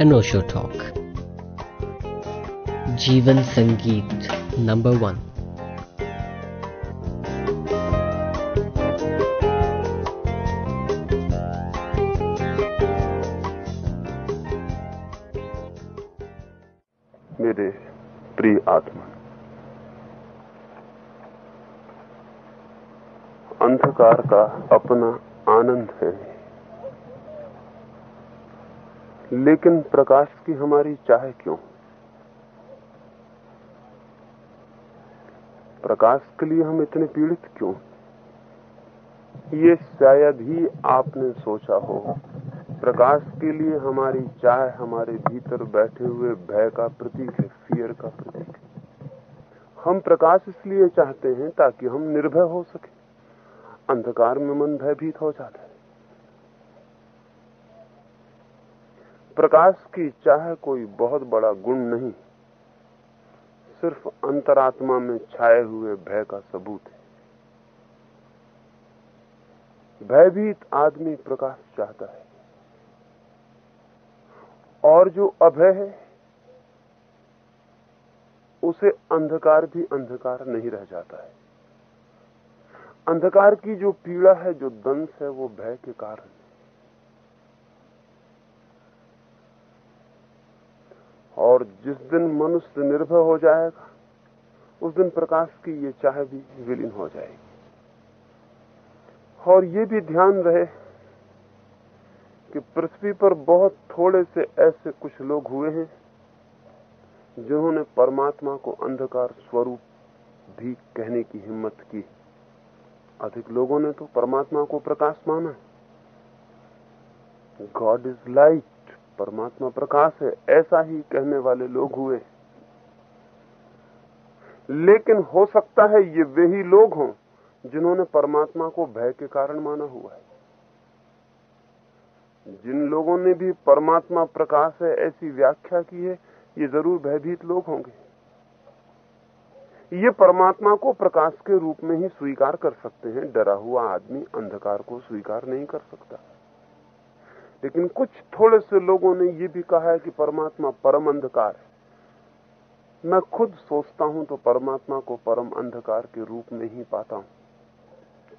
अनोशो talk जीवन संगीत number one मेरे प्रिय आत्मा अंधकार का अपना आनंद है। लेकिन प्रकाश की हमारी चाह क्यों? प्रकाश के लिए हम इतने पीड़ित क्यों? ये शायद ही आपने सोचा हो। प्रकाश के लिए हमारी चाह हमारे भीतर बैठे हुए भय का प्रतीक है फियर का प्रतीक है। हम प्रकाश इसलिए चाहते हैं ताकि हम निर्भय हो सके। अंधकार में मन भयभीत हो जाता है। प्रकाश की चाह कोई बहुत बड़ा गुण नहीं। सिर्फ़ अंतरात्मा में छाए हुए भय का सबूत है। भयभीत आदमी प्रकाश चाहता है। और जो अभय है, उसे अंधकार भी अंधकार नहीं रह जाता है। अंधकार की जो पीड़ा है, जो दंश है, वो भय के कारण और जिस दिन मनुष्य निर्भय हो जाएगा, उस दिन प्रकाश की ये चाह भी विलीन हो जाएगी। और ये भी ध्यान रहे कि पृथ्वी पर बहुत थोड़े से ऐसे कुछ लोग हुए हैं, जिन्होंने परमात्मा को अंधकार स्वरूप भी कहने की हिम्मत की। अधिक लोगों ने तो परमात्मा को प्रकाश माना। गॉड इज़ लाइट परमात्मा प्रकाश है, ऐसा ही कहने वाले लोग हुए। लेकिन हो सकता है ये वे ही लोग हों जिन्होंने परमात्मा को भय के कारण माना हुआ है। जिन लोगों ने भी परमात्मा प्रकाश है, ऐसी व्याख्या की है, ये ज़रूर भयभीत लोग होंगे। ये परमात्मा को प्रकाश के रूप में ही स्वीकार कर सकते हैं, डरा हुआ आदमी अंधकार को स्वीकार नहीं कर सकता। लेकिन कुछ थोड़े से लोगों ने यह भी कहा है कि परमात्मा परम अंधकार है। मैं खुद सोचता हूँ तो परमात्मा को परम अंधकार के रूप में ही पाता हूँ।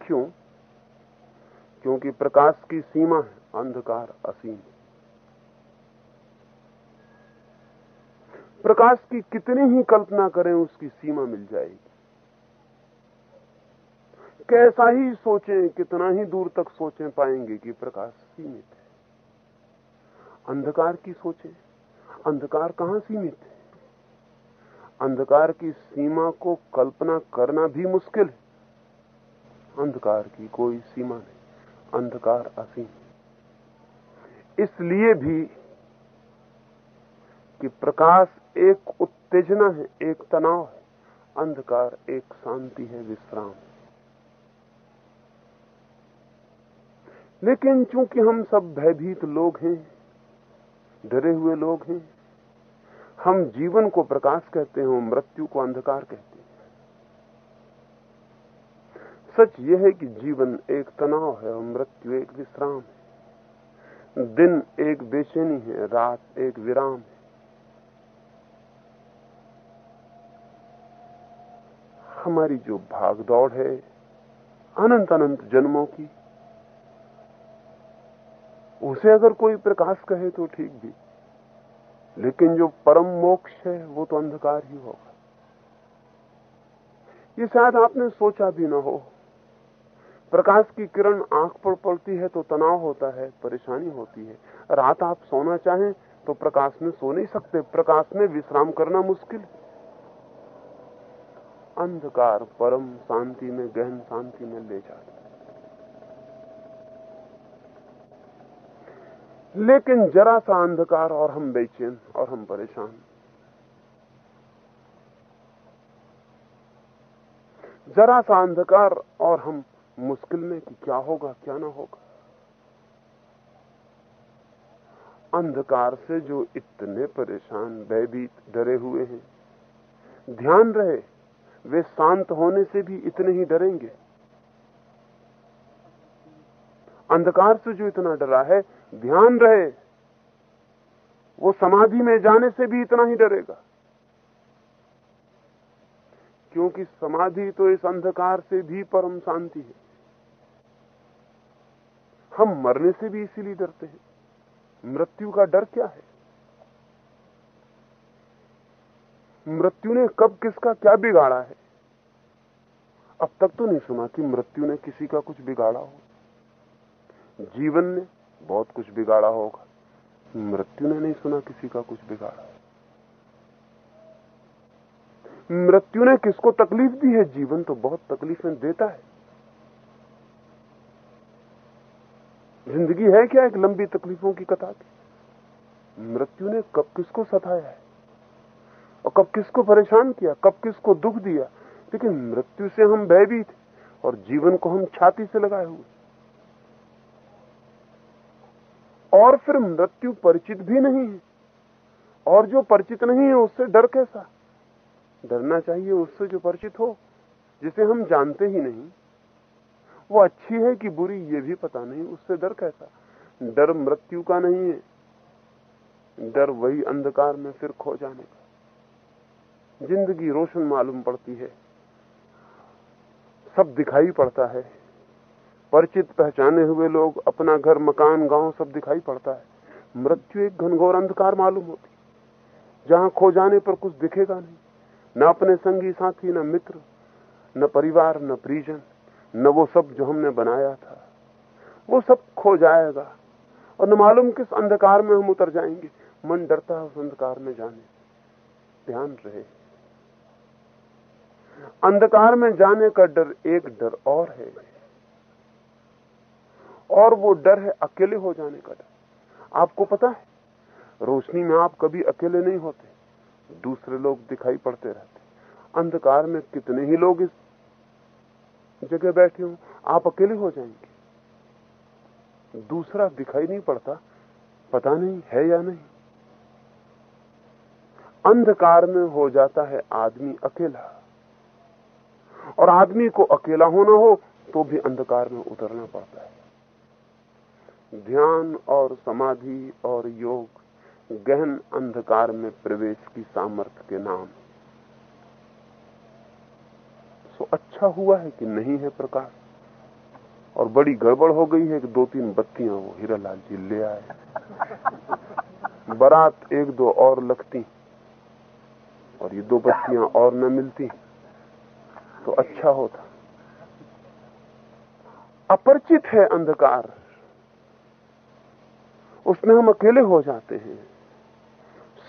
क्यों? क्योंकि प्रकाश की सीमा है, अंधकार असीम प्रकाश की कितनी ही कल्पना करें, उसकी सीमा मिल जाएगी। कैसा ही सोचें, कितना ही दूर तक सोचें, पाएँगे कि प्रकाश सीमित है। अंधकार की सोचें। अंधकार कहाँ सीमित है? अंधकार की सीमा को कल्पना करना भी मुश्किल है। अंधकार की कोई सीमा नहीं। अंधकार असीम इसलिए भी कि प्रकाश एक उत्तेजना है, एक तनाव है। अंधकार एक शांति है, विश्राम लेकिन चूँकि हम सब भयभीत लोग हैं डरे हुए लोग हैं। हम जीवन को प्रकाश कहते हैं, मृत्यु को अंधकार कहते हैं। सच यह है कि जीवन एक तनाव है और मृत्यु एक विश्राम है। दिन एक बेचैनी है, रात एक विराम है। हमारी जो भागदौड़ है अनंत अनंत जन्मों की उसे अगर कोई प्रकाश कहे तो ठीक भी। लेकिन जो परम मोक्ष है, वो तो अंधकार ही होगा। ये शायद आपने सोचा भी ना हो। प्रकाश की किरण आँख पर पड़ती है तो तनाव होता है, परेशानी होती है। रात आप सोना चाहें तो प्रकाश में सो नहीं सकते। प्रकाश में विश्राम करना मुश्किल। अंधकार परम शांति में, गहन शांति में ले जाता लेकिन जरा सा अंधकार और हम बेचैन और हम परेशान। जरा सा अंधकार और हम मुश्किल में कि क्या होगा, क्या ना होगा। अंधकार से जो इतने परेशान, भयभीत, डरे हुए हैं, ध्यान रहे, वे शांत होने से भी इतने ही डरेंगे। अंधकार से जो इतना डरा है ध्यान रहे। वो समाधि में जाने से भी इतना ही डरेगा। क्योंकि समाधि तो इस अंधकार से भी परम शांति है। हम मरने से भी इसीलिए डरते हैं। मृत्यु का डर क्या है? मृत्यु ने कब किसका क्या बिगाड़ा है? अब तक तो नहीं सुना कि मृत्यु ने किसी का कुछ बिगाड़ा हो। जीवन ने बहुत कुछ बिगाड़ा होगा। मृत्यु ने नहीं सुना किसी का कुछ बिगाड़ा। मृत्यु ने किसको तकलीफ़ दी है? जीवन तो बहुत तकलीफें देता है। ज़िंदगी है क्या एक लंबी तकलीफों की कथा की? मृत्यु ने कब किसको सताया है? और कब किसको परेशान किया? कब किसको दुख दिया? लेकिन मृत्यु से हम भयभीत और जीवन को हम छाती से लगाए हुए और फिर मृत्यु परिचित भी नहीं है। और जो परिचित नहीं है, उससे डर कैसा? डरना चाहिए उससे जो परिचित हो, जिसे हम जानते ही नहीं। वो अच्छी है कि बुरी, ये भी पता नहीं, उससे डर कैसा? डर मृत्यु का नहीं है। डर वही अंधकार में फिर खो जाने का। ज़िंदगी रोशन मालूम पड़ती है। सब दिखाई पड़ता है। परिचित पहचाने हुए लोग अपना घर, मकान, गाँव सब दिखाई पड़ता है। मृत्यु एक घनघोर अंधकार मालूम होती। जहाँ खो जाने पर कुछ दिखेगा नहीं। न अपने संगी साथी, न मित्र, न परिवार, न परिजन, न वो सब जो हमने बनाया था। वो सब खो जाएगा और न मालूम किस अंधकार में हम उतर जाएँगे। मन डरता है उस अंधकार में जाने। ध्यान रहे। अंधकार में जाने का डर एक डर और है। और वो डर है अकेले हो जाने का डर। आपको पता है, रोशनी में आप कभी अकेले नहीं होते, दूसरे लोग दिखाई पड़ते रहते। अंधकार में कितने ही लोग इस जगह बैठे हो, आप अकेले हो जाएँगे। दूसरा दिखाई नहीं पड़ता, पता नहीं है या नहीं। अंधकार में हो जाता है आदमी अकेला। और आदमी को अकेला होना हो तो भी अंधकार में उतरना पड़ता है। ध्यान और समाधि और योग गहन अंधकार में प्रवेश की सामर्थ्य के नाम। सो अच्छा हुआ है कि नहीं है प्रकाश। और बड़ी गड़बड़ हो गई है कि दो तीन बत्तियाँ वो हीरालाल जी ले आए। बारात एक दो और लगती, और ये दो बत्तियाँ और न मिलती तो अच्छा होता। अपरिचित है अंधकार। उसमें हम अकेले हो जाते हैं।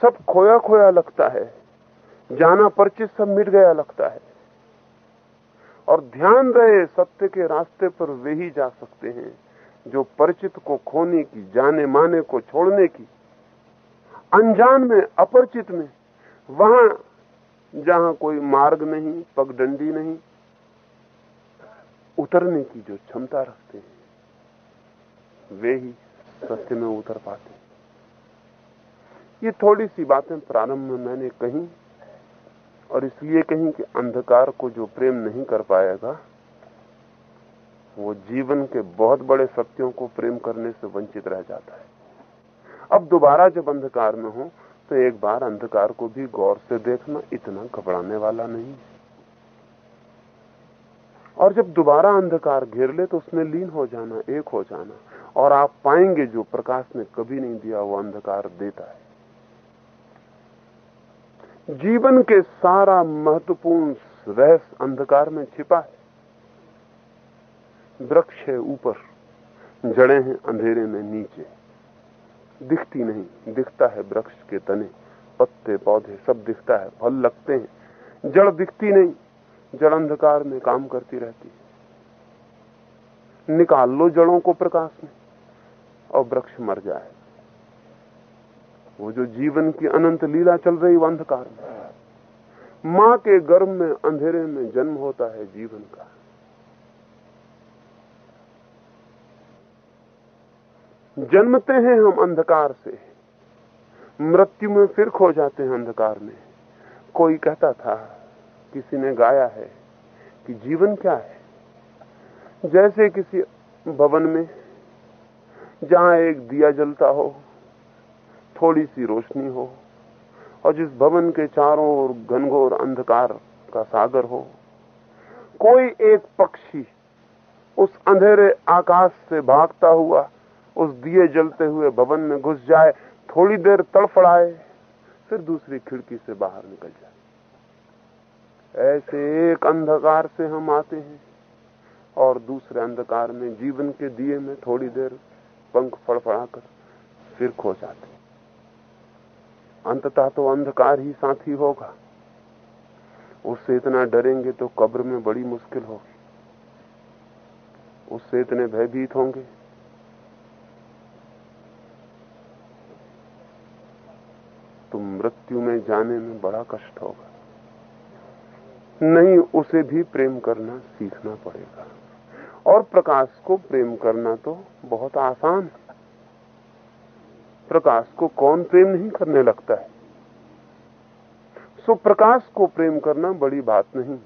सब खोया खोया लगता है। जाना परिचित सब मिट गया लगता है। और ध्यान रहे, सत्य के रास्ते पर वे ही जा सकते हैं, जो परिचित को खोने की जाने माने को छोड़ने की। अनजान में, अपरिचित में, वहाँ जहाँ कोई मार्ग नहीं, पगडंडी नहीं, उतरने की जो क्षमता रखते हैं, वे ही सत्य में उतर पाते। ये थोड़ी सी बातें प्रारंभ में मैंने कही, और इसलिए कही कि अंधकार को जो प्रेम नहीं कर पाएगा, वो जीवन के बहुत बड़े सत्यों को प्रेम करने से वंचित रह जाता है। अब दोबारा जब अंधकार में हो तो एक बार अंधकार को भी गौर से देखना इतना घबराने वाला नहीं और जब दोबारा अंधकार घेर ले तो उसमें लीन हो जाना, एक हो जाना और आप पाएँगे जो प्रकाश ने कभी नहीं दिया, वो अंधकार देता है। जीवन के सारा महत्वपूर्ण रहस्य अंधकार में छिपा है। वृक्ष है ऊपर, जड़े हैं अंधेरे में नीचे। दिखती नहीं, दिखता है वृक्ष के तने, पत्ते, पौधे, सब दिखता है, फल लगते हैं। जड़ दिखती नहीं, जड़ अंधकार में काम करती रहती है। निकाल लो जड़ों को प्रकाश में। और वृक्ष मर जाए। वो जो जीवन की अनंत लीला चल रही वो अंधकार में माँ के गर्भ में, अंधेरे में जन्म होता है जीवन का। जन्मते हैं हम अंधकार से। मृत्यु में फिर खो जाते हैं अंधकार में। कोई कहता था, किसी ने गाया है कि जीवन क्या है? जैसे किसी भवन में जहाँ एक दिया जलता हो, थोड़ी सी रोशनी हो, और जिस भवन के चारों ओर घनघोर अंधकार का सागर हो, कोई एक पक्षी उस अंधेरे आकाश से भागता हुआ, उस दिए जलते हुए भवन में घुस जाए, थोड़ी देर तड़फड़ाए, फिर दूसरी खिड़की से बाहर निकल जाए। ऐसे एक अंधकार से हम आते हैं, और दूसरे अंधकार में जीवन के दिए में थोड़ी देर पंख फड़फड़ाकर फिर खो जाते अंततः तो अंधकार ही साथी होगा। उससे इतना डरेंगे तो कब्र में बड़ी मुश्किल होगी। उससे इतने भयभीत होंगे। तो मृत्यु में जाने में बड़ा कष्ट होगा। नहीं, उसे भी प्रेम करना सीखना पड़ेगा। और प्रकाश को प्रेम करना तो बहुत आसान प्रकाश को कौन प्रेम नहीं करने लगता है? सो प्रकाश को प्रेम करना बड़ी बात नहीं।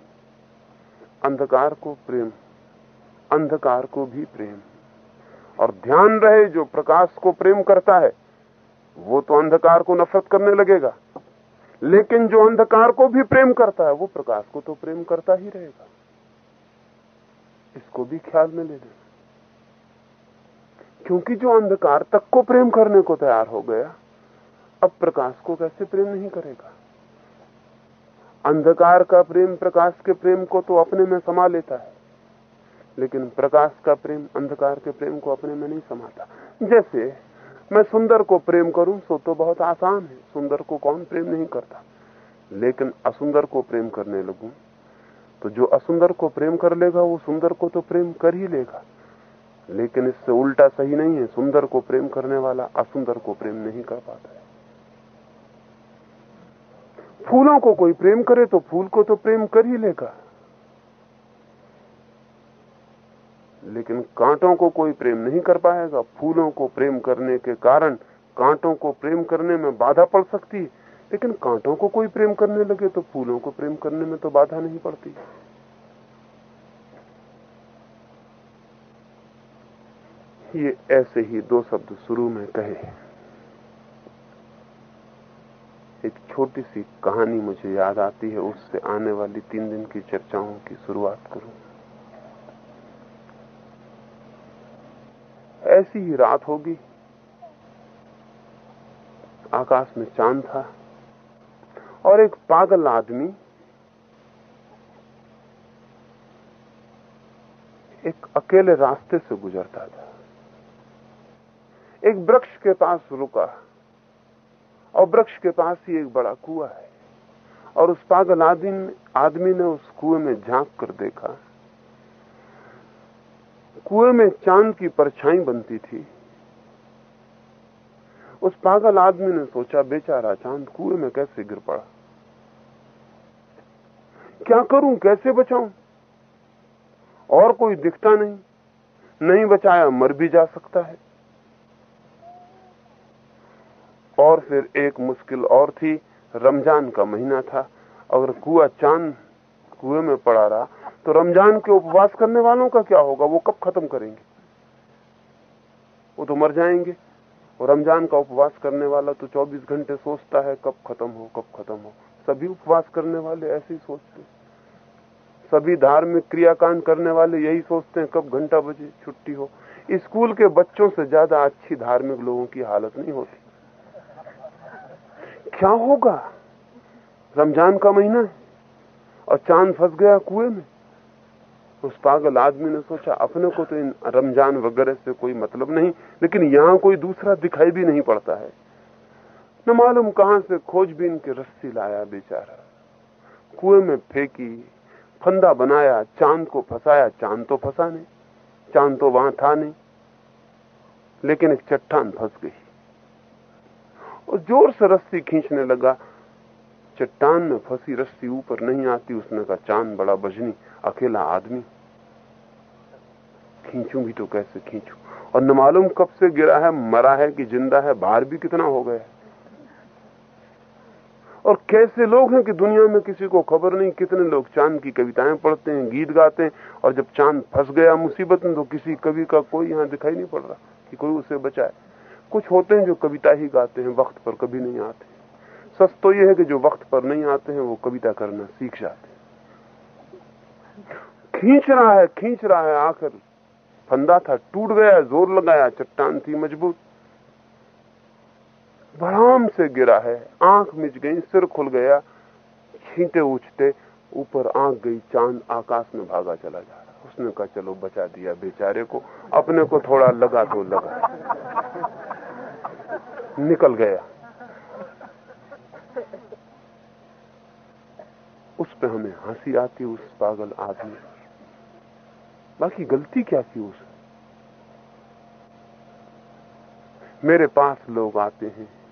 अंधकार को प्रेम, अंधकार को भी प्रेम। और ध्यान रहे जो प्रकाश को प्रेम करता है, वो तो अंधकार को नफरत करने लगेगा। लेकिन जो अंधकार को भी प्रेम करता है, वो प्रकाश को तो प्रेम करता ही रहेगा। इसको भी ख्याल में ले लेना। क्योंकि जो अंधकार तक को प्रेम करने को तैयार हो गया, अब प्रकाश को कैसे प्रेम नहीं करेगा? अंधकार का प्रेम प्रकाश के प्रेम को तो अपने में समा लेता है, लेकिन प्रकाश का प्रेम अंधकार के प्रेम को अपने में नहीं समाता। जैसे मैं सुंदर को प्रेम करूँ, सो तो बहुत आसान है। सुंदर को कौन प्रेम नहीं करता? लेकिन असुंदर को प्रेम करने लगूं तो जो असुंदर को प्रेम कर लेगा, वो सुंदर को तो प्रेम कर ही लेगा। लेकिन इससे उल्टा सही नहीं है। सुंदर को प्रेम करने वाला असुंदर को प्रेम नहीं कर पाता है। फूलों को कोई प्रेम करे तो फूल को तो प्रेम कर ही लेगा। लेकिन कांटों को कोई प्रेम नहीं कर पाएगा। फूलों को प्रेम करने के कारण कांटों को प्रेम करने में बाधा पड़ सकती है। लेकिन कांटों को कोई प्रेम करने लगे तो फूलों को प्रेम करने में तो बाधा नहीं पड़ती। ये ऐसे ही दो शब्द शुरू में कहे एक छोटी सी कहानी मुझे याद आती है, उससे आने वाली तीन दिन की चर्चाओं की शुरुआत करूँ। ऐसी ही रात होगी। आकाश में चाँद था। और एक पागल आदमी, एक अकेले रास्ते से गुजरता था। एक वृक्ष के पास रुका, और वृक्ष के पास ही एक बड़ा कुआ है, और उस पागल आदमी आदमी ने उस कुएँ में झाँक कर देखा। कुएँ में चाँद की परछाई बनती थी। उस पागल आदमी ने सोचा, बेचारा चाँद कुएँ में कैसे गिर पड़ा? क्या करूँ, कैसे बचाऊं? और कोई दिखता नहीं नहीं बचाया मर भी जा सकता है। और फिर एक मुश्किल और थी, रमज़ान का महीना था। अगर कुआ चाँद कुएँ में पड़ा रहा तो रमज़ान के उपवास करने वालों का क्या होगा? वो कब खत्म करेंगे? वो तो मर जाएँगे। और रमज़ान का उपवास करने वाला तो 24 घंटे सोचता है, कब खत्म हो, कब खत्म हो। सभी उपवास करने वाले ऐसे ही सोचते सभी धार्मिक क्रियाकांड करने वाले यही सोचते हैं, कब घंटा बजे छुट्टी हो। स्कूल के बच्चों से ज़्यादा अच्छी धार्मिक लोगों की हालत नहीं होती। क्या होगा? रमज़ान का महीना है और चाँद फंस गया कुएँ में। उस पागल आदमी ने सोचा, अपने को तो इन रमज़ान वगैरह से कोई मतलब नहीं, लेकिन यहाँ कोई दूसरा दिखाई भी नहीं पड़ता है। न मालूम कहाँ से खोजबीन के रस्सी लाया बेचारा। कुएँ में फेंकी, फंदा बनाया, चाँद को फंसाया, चाँद तो फंसा नहीं, चाँद तो वहाँ था नहीं, लेकिन एक चट्टान फंस गई। और ज़ोर से रस्सी खींचने लगा। चट्टान में फंसी रस्सी ऊपर नहीं आती, उसने कहा, चाँद बड़ा बजनी, अकेला आदमी। खींचू भी तो कैसे खींचू? और न मालूम कब से गिरा है, मरा है कि ज़िंदा है, बाहर भी कितना हो गया और कैसे लोग हैं कि दुनिया में किसी को खबर नहीं, कितने लोग चाँद की कविताएँ पढ़ते हैं, गीत गाते हैं, और जब चाँद फंस गया मुसीबत में तो किसी कवि का कोई यहाँ दिखाई नहीं पड़ रहा कि कोई उसे बचाए। कुछ होते हैं जो कविता ही गाते हैं, वक्त पर कभी नहीं आते। सच तो यह है कि जो वक्त पर नहीं आते हैं, वो कविता करना सीख जाते खींच रहा है, खींच रहा है आखिर। फंदा था, टूट गया, ज़ोर लगाया, चट्टान थी मज़बूत। बराम से गिरा है। आँख मिच गई, सिर खुल गया। छींटे उछते ऊपर आँख गई, चाँद आकाश में भागा चला जा रहा। उसने कहा, चलो, बचा दिया बेचारे को। अपने को थोड़ा लगा तो लगा। निकल गया। उस पे हमें हँसी आती, उस पागल आदमी। बाकी गलती क्या की उस? मेरे पास लोग आते हैं।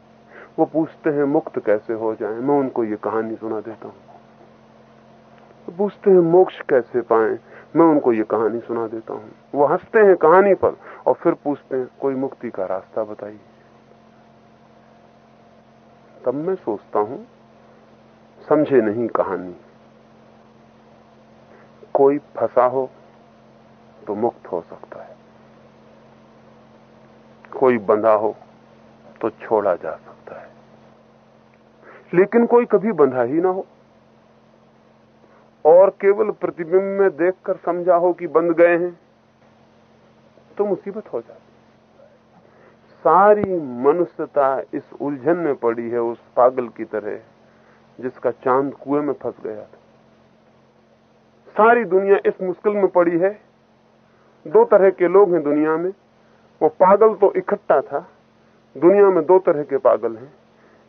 वो पूछते हैं, मुक्त कैसे हो जाए? मैं उनको ये कहानी सुना देता हूँ। पूछते हैं, मोक्ष कैसे पाए? मैं उनको ये कहानी सुना देता हूँ। वो हँसते हैं कहानी पर और फिर पूछते हैं, कोई मुक्ति का रास्ता बताइए। तब मैं सोचता हूँ, समझे नहीं कहानी। कोई फंसा हो तो मुक्त हो सकता है। कोई बंधा हो तो छोड़ा जा सकता है। लेकिन कोई कभी बंधा ही ना हो। और केवल प्रतिबिंब में देखकर समझा हो कि बंध गए हैं तो मुसीबत हो जाती सारी मनुष्यता इस उलझन में पड़ी है, उस पागल की तरह, जिसका चाँद कुएँ में फंस गया था। सारी दुनिया इस मुश्किल में पड़ी है। दो तरह के लोग हैं दुनिया में। वो पागल तो इकट्ठा था दुनिया में दो तरह के पागल हैं।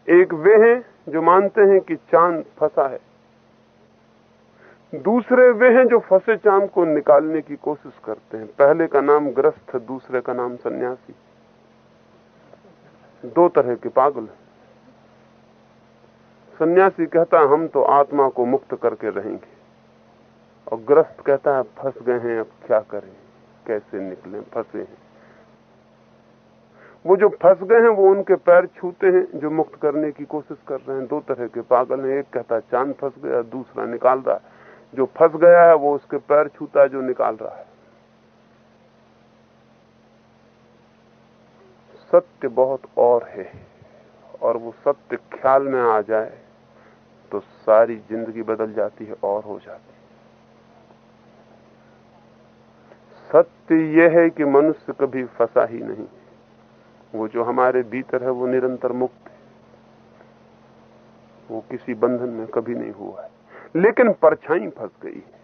एक वे हैं जो मानते हैं कि चाँद फंसा है। दूसरे वे हैं जो फंसे चाँद को निकालने की कोशिश करते हैं। पहले का नाम ग्रस्त दूसरे का नाम सन्यासी। दो तरह के पागल हैं। सन्यासी कहता है, हम तो आत्मा को मुक्त करके रहेंगे। और ग्रस्त कहता है, फंस गए हैं, अब क्या करें? कैसे निकले? फंसे हैं। वो जो फंस गए हैं, वो उनके पैर छूते हैं, जो मुक्त करने की कोशिश कर रहे हैं। दो तरह के पागल हैं। एक कहता है, चाँद फंस गया, दूसरा निकाल रहा है। जो फंस गया है, वो उसके पैर छूता है, जो निकाल रहा है। सत्य बहुत और है, और वो सत्य ख्याल में आ जाए तो सारी ज़िंदगी बदल जाती है, और हो जाती है। सत्य यह है कि मनुष्य कभी फंसा ही नहीं। वो जो हमारे भीतर है, वो निरंतर मुक्त है। वो किसी बंधन में कभी नहीं हुआ है। लेकिन परछाई फंस गई है।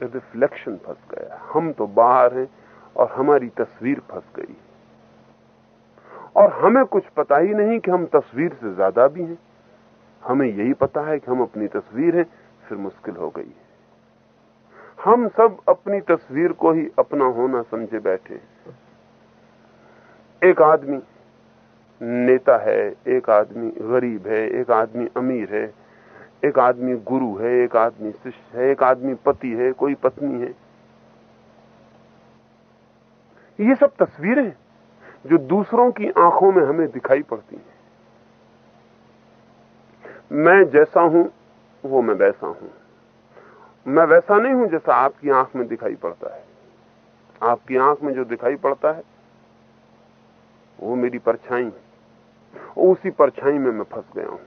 रिफ्लेक्शन फंस गया हम तो बाहर हैं और हमारी तस्वीर फंस गई और हमें कुछ पता ही नहीं कि हम तस्वीर से ज़्यादा भी हैं। हमें यही पता है कि हम अपनी तस्वीर हैं, फिर मुश्किल हो गई है। हम सब अपनी तस्वीर को ही अपना होना समझे बैठे एक आदमी नेता है, एक आदमी गरीब है, एक आदमी अमीर है, एक आदमी गुरु है, एक आदमी शिष्य है, एक आदमी पति है, कोई पत्नी है। ये सब तस्वीरें जो दूसरों की आँखों में हमें दिखाई पड़ती हैं। मैं जैसा हूँ, वो मैं वैसा हूँ। मैं वैसा नहीं हूँ जैसा आपकी आँख में दिखाई पड़ता है। आपकी आँख में जो दिखाई पड़ता है वो मेरी परछाई उसी परछाई में मैं फंस गया हूँ।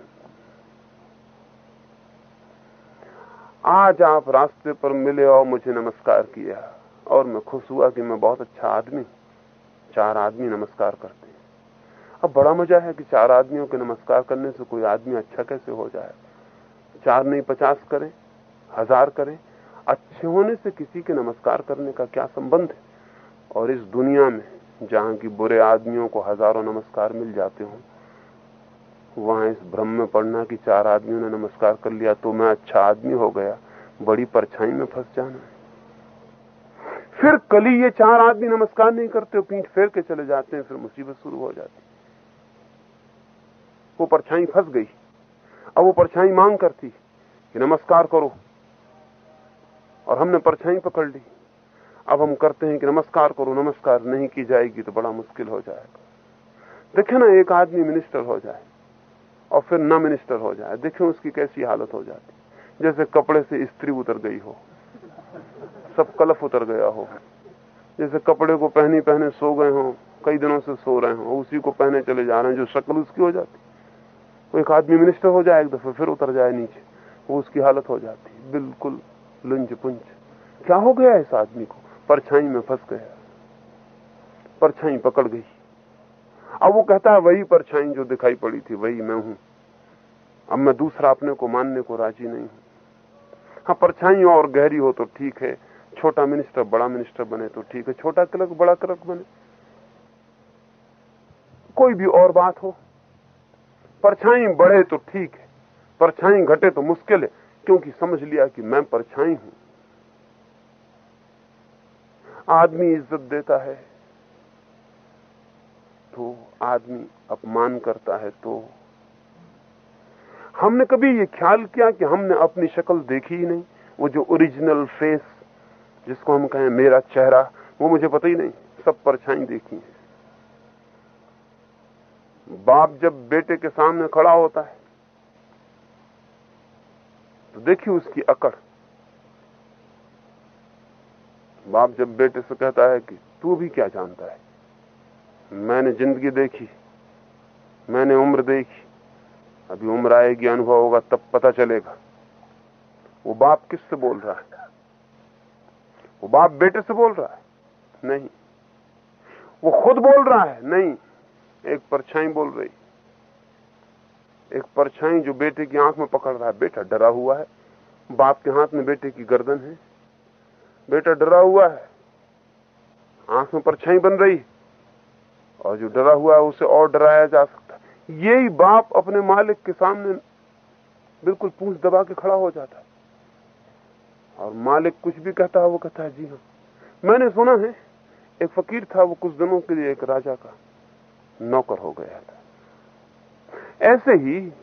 आज आप रास्ते पर मिले और मुझे नमस्कार किया और मैं खुश हुआ कि मैं बहुत अच्छा आदमी, चार आदमी नमस्कार करते हैं। अब बड़ा मज़ा है कि चार आदमियों के नमस्कार करने से कोई आदमी अच्छा कैसे हो जाए? चार नहीं, पचास करें, हज़ार करें। अच्छे होने से किसी के नमस्कार करने का क्या संबंध है? और इस दुनिया में जहाँ की बुरे आदमियों को हज़ारों नमस्कार मिल जाते हों। वहाँ इस भ्रम में पड़ना कि चार आदमियों ने नमस्कार कर लिया तो मैं अच्छा आदमी हो गया, बड़ी परछाई में फंस जाना। फिर कली ये चार आदमी नमस्कार नहीं करते, पीठ फेर के चले जाते हैं, फिर मुसीबत शुरू हो जाती वो परछाई फंस गई। अब वो परछाई मांग करती कि नमस्कार करो, और हमने परछाई पकड़ ली। अब हम करते हैं कि नमस्कार करो, नमस्कार नहीं की जाएगी तो बड़ा मुश्किल हो जाएगा देखे ना, एक आदमी मिनिस्टर हो जाए और फिर न मिनिस्टर हो जाए, देखे उसकी कैसी हालत हो जाती। जैसे कपड़े से स्त्री उतर गई हो, सब कलफ उतर गया हो। जैसे कपड़े को पहनी पहने सो गए हो, कई दिनों से सो रहे हो, उसी को पहने चले जा रहे हैं, जो शक्ल उसकी हो जाती। वो एक आदमी मिनिस्टर हो जाए, एक दफे फिर उतर जाए नीचे, वो उसकी हालत हो जाती। बिल्कुल लुंज पुंज क्या हो गया इस आदमी को? परछाई में फंस गया। परछाई पकड़ गई। अब वो कहता है, वही परछाई जो दिखाई पड़ी थी, वही मैं हूँ। अब मैं दूसरा अपने को मानने को राज़ी नहीं हूँ। हाँ परछाई और गहरी हो तो ठीक है, छोटा मिनिस्टर बड़ा मिनिस्टर बने तो ठीक है, छोटा क्लर्क बड़ा क्लर्क बने। कोई भी और बात हो, परछाई बढ़े तो ठीक है, परछाई घटे तो मुश्किल है, क्योंकि समझ लिया कि मैं परछाई हूँ। आदमी इज़्ज़त देता है तो आदमी अपमान करता है तो हमने कभी ये ख्याल किया कि हमने अपनी शक्ल देखी ही नहीं? वो जो ओरिजिनल फेस जिसको हम कहें मेरा चेहरा, वो मुझे पता ही नहीं, सब परछाई देखी है। बाप जब बेटे के सामने खड़ा होता है तो देखिए उसकी अकड़। बाप जब बेटे से कहता है कि तू भी क्या जानता है? मैंने ज़िंदगी देखी, मैंने उम्र देखी, अभी उम्र आएगी, अनुभव होगा, तब पता चलेगा। वो बाप किससे बोल रहा है? वो बाप बेटे से बोल रहा है? नहीं। वो खुद बोल रहा है? नहीं। एक परछाई बोल रही। एक परछाई जो बेटे की आँख में पकड़ रहा है। बेटा डरा हुआ है। बाप के हाथ में बेटे की गर्दन है। बेटा डरा हुआ है। आँख में परछाई बन रही। और जो डरा हुआ है, उसे और डराया जा सकता यही बाप अपने मालिक के सामने बिल्कुल पूछ दबा के खड़ा हो जाता और मालिक कुछ भी कहता है, वो कहता है, जी हाँ। मैंने सुना है, एक फकीर था, वो कुछ दिनों के लिए एक राजा का नौकर हो गया था। ऐसे ही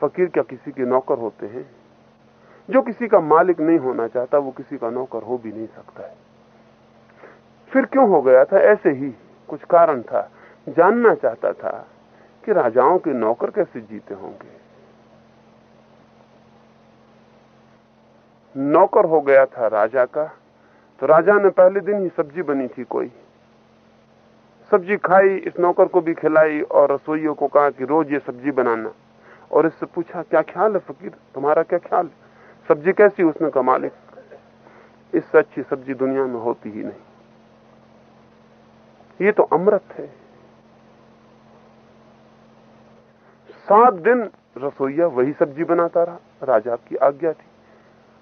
फकीर क्या किसी के नौकर होते हैं? जो किसी का मालिक नहीं होना चाहता, वो किसी का नौकर हो भी नहीं सकता है। फिर क्यों हो गया था? ऐसे ही कुछ कारण था। जानना चाहता था कि राजाओं के नौकर कैसे जीते होंगे। नौकर हो गया था राजा का तो राजा ने पहले दिन ही सब्ज़ी बनी थी कोई। सब्ज़ी खाई, इस नौकर को भी खिलाई और रसोइयों को कहा कि रोज ये सब्ज़ी बनाना। और इससे पूछा, क्या ख्याल है फकीर? तुम्हारा क्या ख्याल है? सब्ज़ी कैसी उसने कहा मालिक? इससे अच्छी सब्ज़ी दुनिया में होती ही नहीं। ये तो अमृत है। सात दिन रसोईया वही सब्ज़ी बनाता रहा। राजा की आज्ञा थी।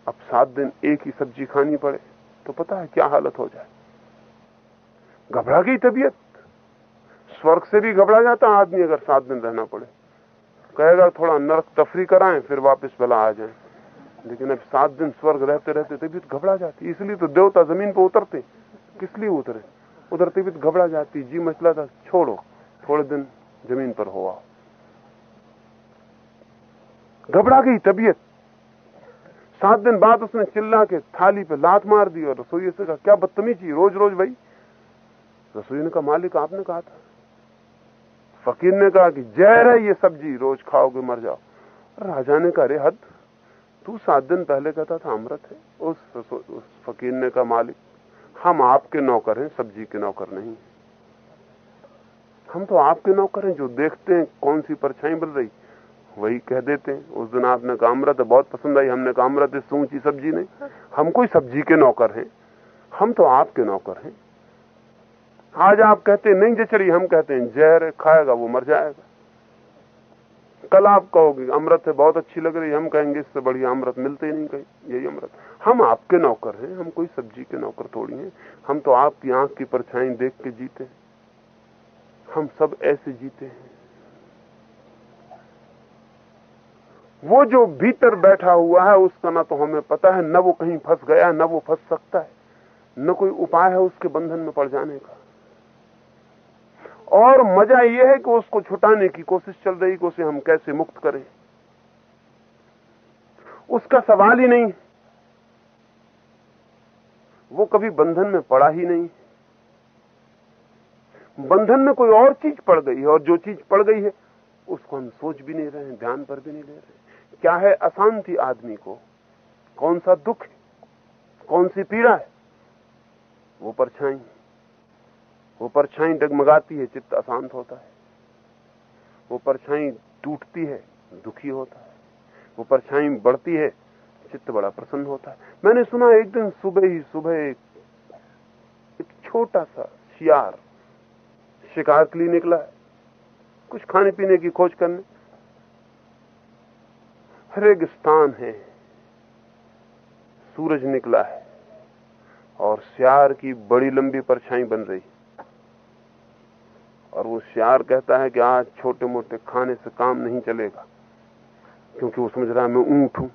अब सात दिन एक ही सब्ज़ी खानी पड़े तो पता है क्या हालत हो जाए। घबरा गई तबीयत। स्वर्ग से भी घबरा जाता आदमी अगर सात दिन रहना पड़े। कहेगा, थोड़ा नरक तफरी कराएँ, फिर वापस भला आ जाए। लेकिन अब सात दिन स्वर्ग रहते रहते तबीयत घबरा जाती, इसलिए तो देवता ज़मीन पर उतरते। किस लिए उतरे? उधर तबीयत घबरा जाती, जी मचला था, छोड़ो, थोड़े दिन ज़मीन पर हो आओ। घबरा गई तबीयत। सात दिन बाद उसने चिल्ला के थाली पे लात मार दी और रसोई से कहा, क्या बदतमीजी, रोज रोज भाई? रसोई ने कहा, मालिक, आपने कहा था। फकीर ने कहा कि, जहर है ये सब्ज़ी, रोज खाओगे, मर जाओ। राजा ने कहा हद तू सात दिन पहले कहता था अमृत है। उस, उस फकीर ने कहा मालिक हम आपके नौकर हैं सब्ज़ी के नौकर नहीं हम तो आपके नौकर हैं जो देखते हैं कौन सी परछाई बन रही। वही कह देते हैं उस दिन आपने कहा अमृत बहुत पसंद आई हमने कहा अमृत इससे ऊँची सब्ज़ी नहीं। हम कोई सब्ज़ी के नौकर हैं। हम तो आपके नौकर हैं। आज आप कहते हैं नहीं जचड़ी हम कहते हैं जहर खाएगा वो मर जाएगा। कल आप कहोगे, अमृत है, बहुत अच्छी लग रही है। हम कहेंगे, इससे बढ़िया अमृत मिलते ही नहीं कहीं। यही अमृत। हम आपके नौकर हैं, हम कोई सब्ज़ी के नौकर थोड़ी हैं। हम तो आपकी आँख की परछाई देख के जीते हैं। हम सब ऐसे जीते हैं। वो जो भीतर बैठा हुआ है, उसका ना तो हमें पता है, न वो कहीं फंस गया न वो फंस सकता है। न कोई उपाय है उसके बंधन में पड़ जाने का। और मज़ा यह है कि उसको छुटाने की कोशिश चल रही कि उसे हम कैसे मुक्त करें। उसका सवाल ही नहीं वो कभी बंधन में पड़ा ही नहीं बंधन में कोई और चीज़ पड़ गई है और जो चीज़ पड़ गई है, उसको हम सोच भी नहीं रहे ध्यान पर भी नहीं ले रहे क्या है अशांति आदमी को? कौन सा दुख है? कौन सी पीड़ा है? वो परछाई। वो परछाई डगमगाती है चित्त अशांत होता है। वो परछाई टूटती है दुखी होता है। वो परछाई बढ़ती है चित्त बड़ा प्रसन्न होता है। मैंने सुना एक दिन सुबह ही सुबह एक, एक छोटा सा शियार शिकार के लिए निकला है। कुछ खाने पीने की खोज करने। रेगिस्तान है। सूरज निकला है और श्यार की बड़ी लंबी परछाई बन रही और वो श्यार कहता है कि आज छोटे मोटे खाने से काम नहीं चलेगा, क्योंकि वो समझ रहा है मैं ऊँट हूँ।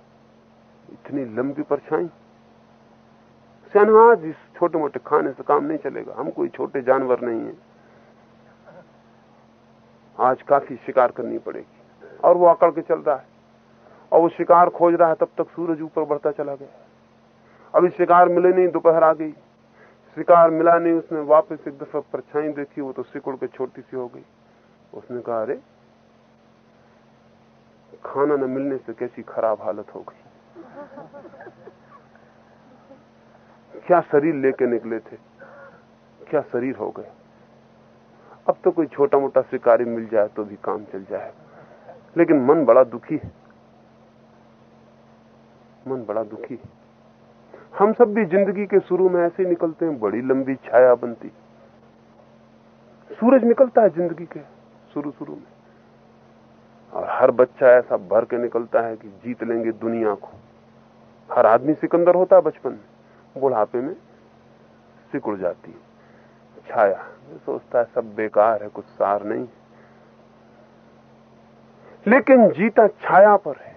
इतनी लंबी परछाई। आज इस छोटे मोटे खाने से काम नहीं चलेगा, हम कोई छोटे जानवर नहीं है। आज काफ़ी शिकार करनी पड़ेगी। और वो अकड़ के चल रहा है। और वो शिकार खोज रहा है, तब तक सूरज ऊपर बढ़ता चला गया। अभी शिकार मिले नहीं, दोपहर आ गई। शिकार मिला नहीं, उसने वापस एक दफ़ा परछाई देखी, वो तो सिकुड़ के छोटी सी हो गई। उसने कहा, अरे, खाना न मिलने से कैसी खराब हालत हो गई? क्या शरीर लेके निकले थे? क्या शरीर हो गए? अब तो कोई छोटा मोटा शिकारी मिल जाए तो भी काम चल जाए। लेकिन मन बड़ा दुखी है। मन बड़ा दुखी है। हम सब भी ज़िंदगी के शुरू में ऐसे निकलते हैं, बड़ी लंबी छाया बनती। सूरज निकलता है ज़िंदगी के शुरू शुरू में। और हर बच्चा ऐसा भर के निकलता है कि जीत लेंगे दुनिया को। हर आदमी सिकंदर होता है बचपन में, बुढ़ापे में सिकुड़ जाती है। छाया सोचता है सब बेकार है, कुछ सार नहीं। लेकिन जीता छाया पर है।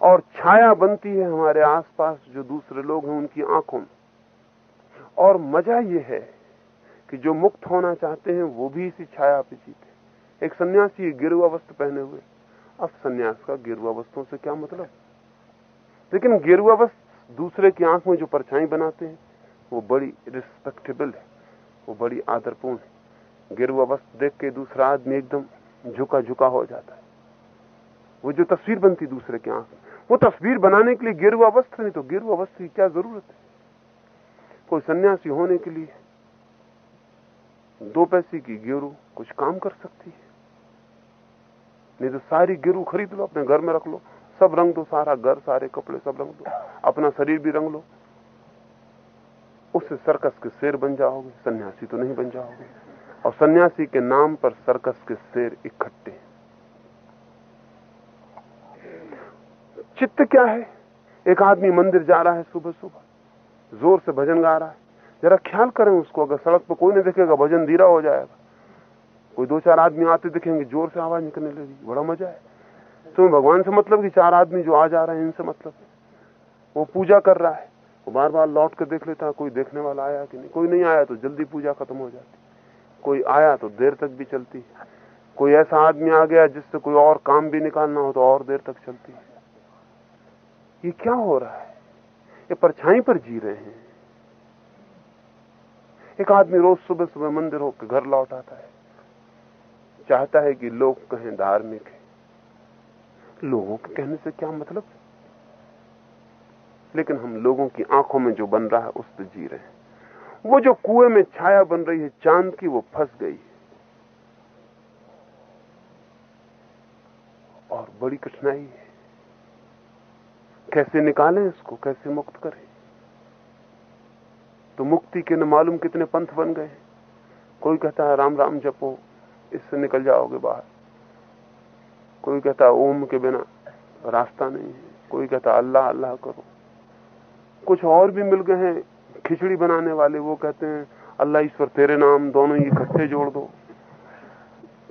और छाया बनती है हमारे आसपास जो दूसरे लोग हैं उनकी आँखों में। और मज़ा यह है कि जो मुक्त होना चाहते हैं, वो भी इसी छाया पे जीते एक सन्यासी गिरुआ वस्त्र पहने हुए। अब सन्यास का गिरुआ वस्त्रों से क्या मतलब? लेकिन गिरुआ वस्त्र दूसरे की आँख में जो परछाई बनाते हैं, वो बड़ी रिस्पेक्टेबल है, वो बड़ी आदरपूर्ण है। गिरुआ वस्त्र देख के दूसरा आदमी एकदम झुका झुका हो जाता है। वो जो तस्वीर बनती दूसरे की आँख में वो तस्वीर बनाने के लिए गिरुआ वस्त्र नहीं तो गिरुआ वस्त्र की क्या ज़रूरत है? कोई सन्यासी होने के लिए दो पैसे की गिरु कुछ काम कर सकती है। नहीं तो सारी गिरु खरीद लो, अपने घर में रख लो। सब रंग दो सारा, घर सारे कपड़े सब रंग दो। अपना शरीर भी रंग लो। उससे सर्कस के शेर बन जाओगे, सन्यासी तो नहीं बन जाओगे। और सन्यासी के नाम पर सर्कस के शेर इकट्ठे चित्त क्या है? एक आदमी मंदिर जा रहा है सुबह सुबह। ज़ोर से भजन गा रहा है। जरा ख्याल करें उसको, अगर सड़क पर कोई नहीं देखेगा, भजन धीरा हो जाएगा। कोई दो चार आदमी आते दिखेंगे, ज़ोर से आवाज़ निकलने लगी। बड़ा मज़ा है। तुम्हें भगवान से मतलब कि चार आदमी जो आ जा रहे हैं, इनसे मतलब वो पूजा कर रहा है। वो बार बार लौट कर देख लेता है, कोई देखने वाला आया कि नहीं? कोई नहीं आया तो जल्दी पूजा खत्म हो जाती। कोई आया तो देर तक भी चलती। कोई ऐसा आदमी आ गया जिससे कोई और काम भी निकालना हो तो और देर तक चलती है। ये क्या हो रहा है? ये परछाई पर जी रहे हैं। एक आदमी रोज सुबह सुबह मंदिर होकर घर लौट आता है। चाहता है कि लोग कहें धार्मिक है। लोगों के कहने से क्या मतलब? लेकिन हम लोगों की आँखों में जो बन रहा है, उस पर जी रहे हैं। वो जो कुएँ में छाया बन रही है, चाँद की, वो फंस गई और बड़ी कठिनाई है। कैसे निकालें इसको? कैसे मुक्त करें? तो मुक्ति के न मालूम कितने पंथ बन गए। कोई कहता है, राम राम, जपो, इससे निकल जाओगे बाहर। कोई कहता है, ओम के बिना रास्ता नहीं है। कोई कहता अल्लाह अल्लाह करो। कुछ और भी मिल गए हैं, खिचड़ी बनाने वाले। वो कहते हैं, अल्लाह, ईश्वर, तेरे नाम दोनों ही इकट्ठे जोड़ दो।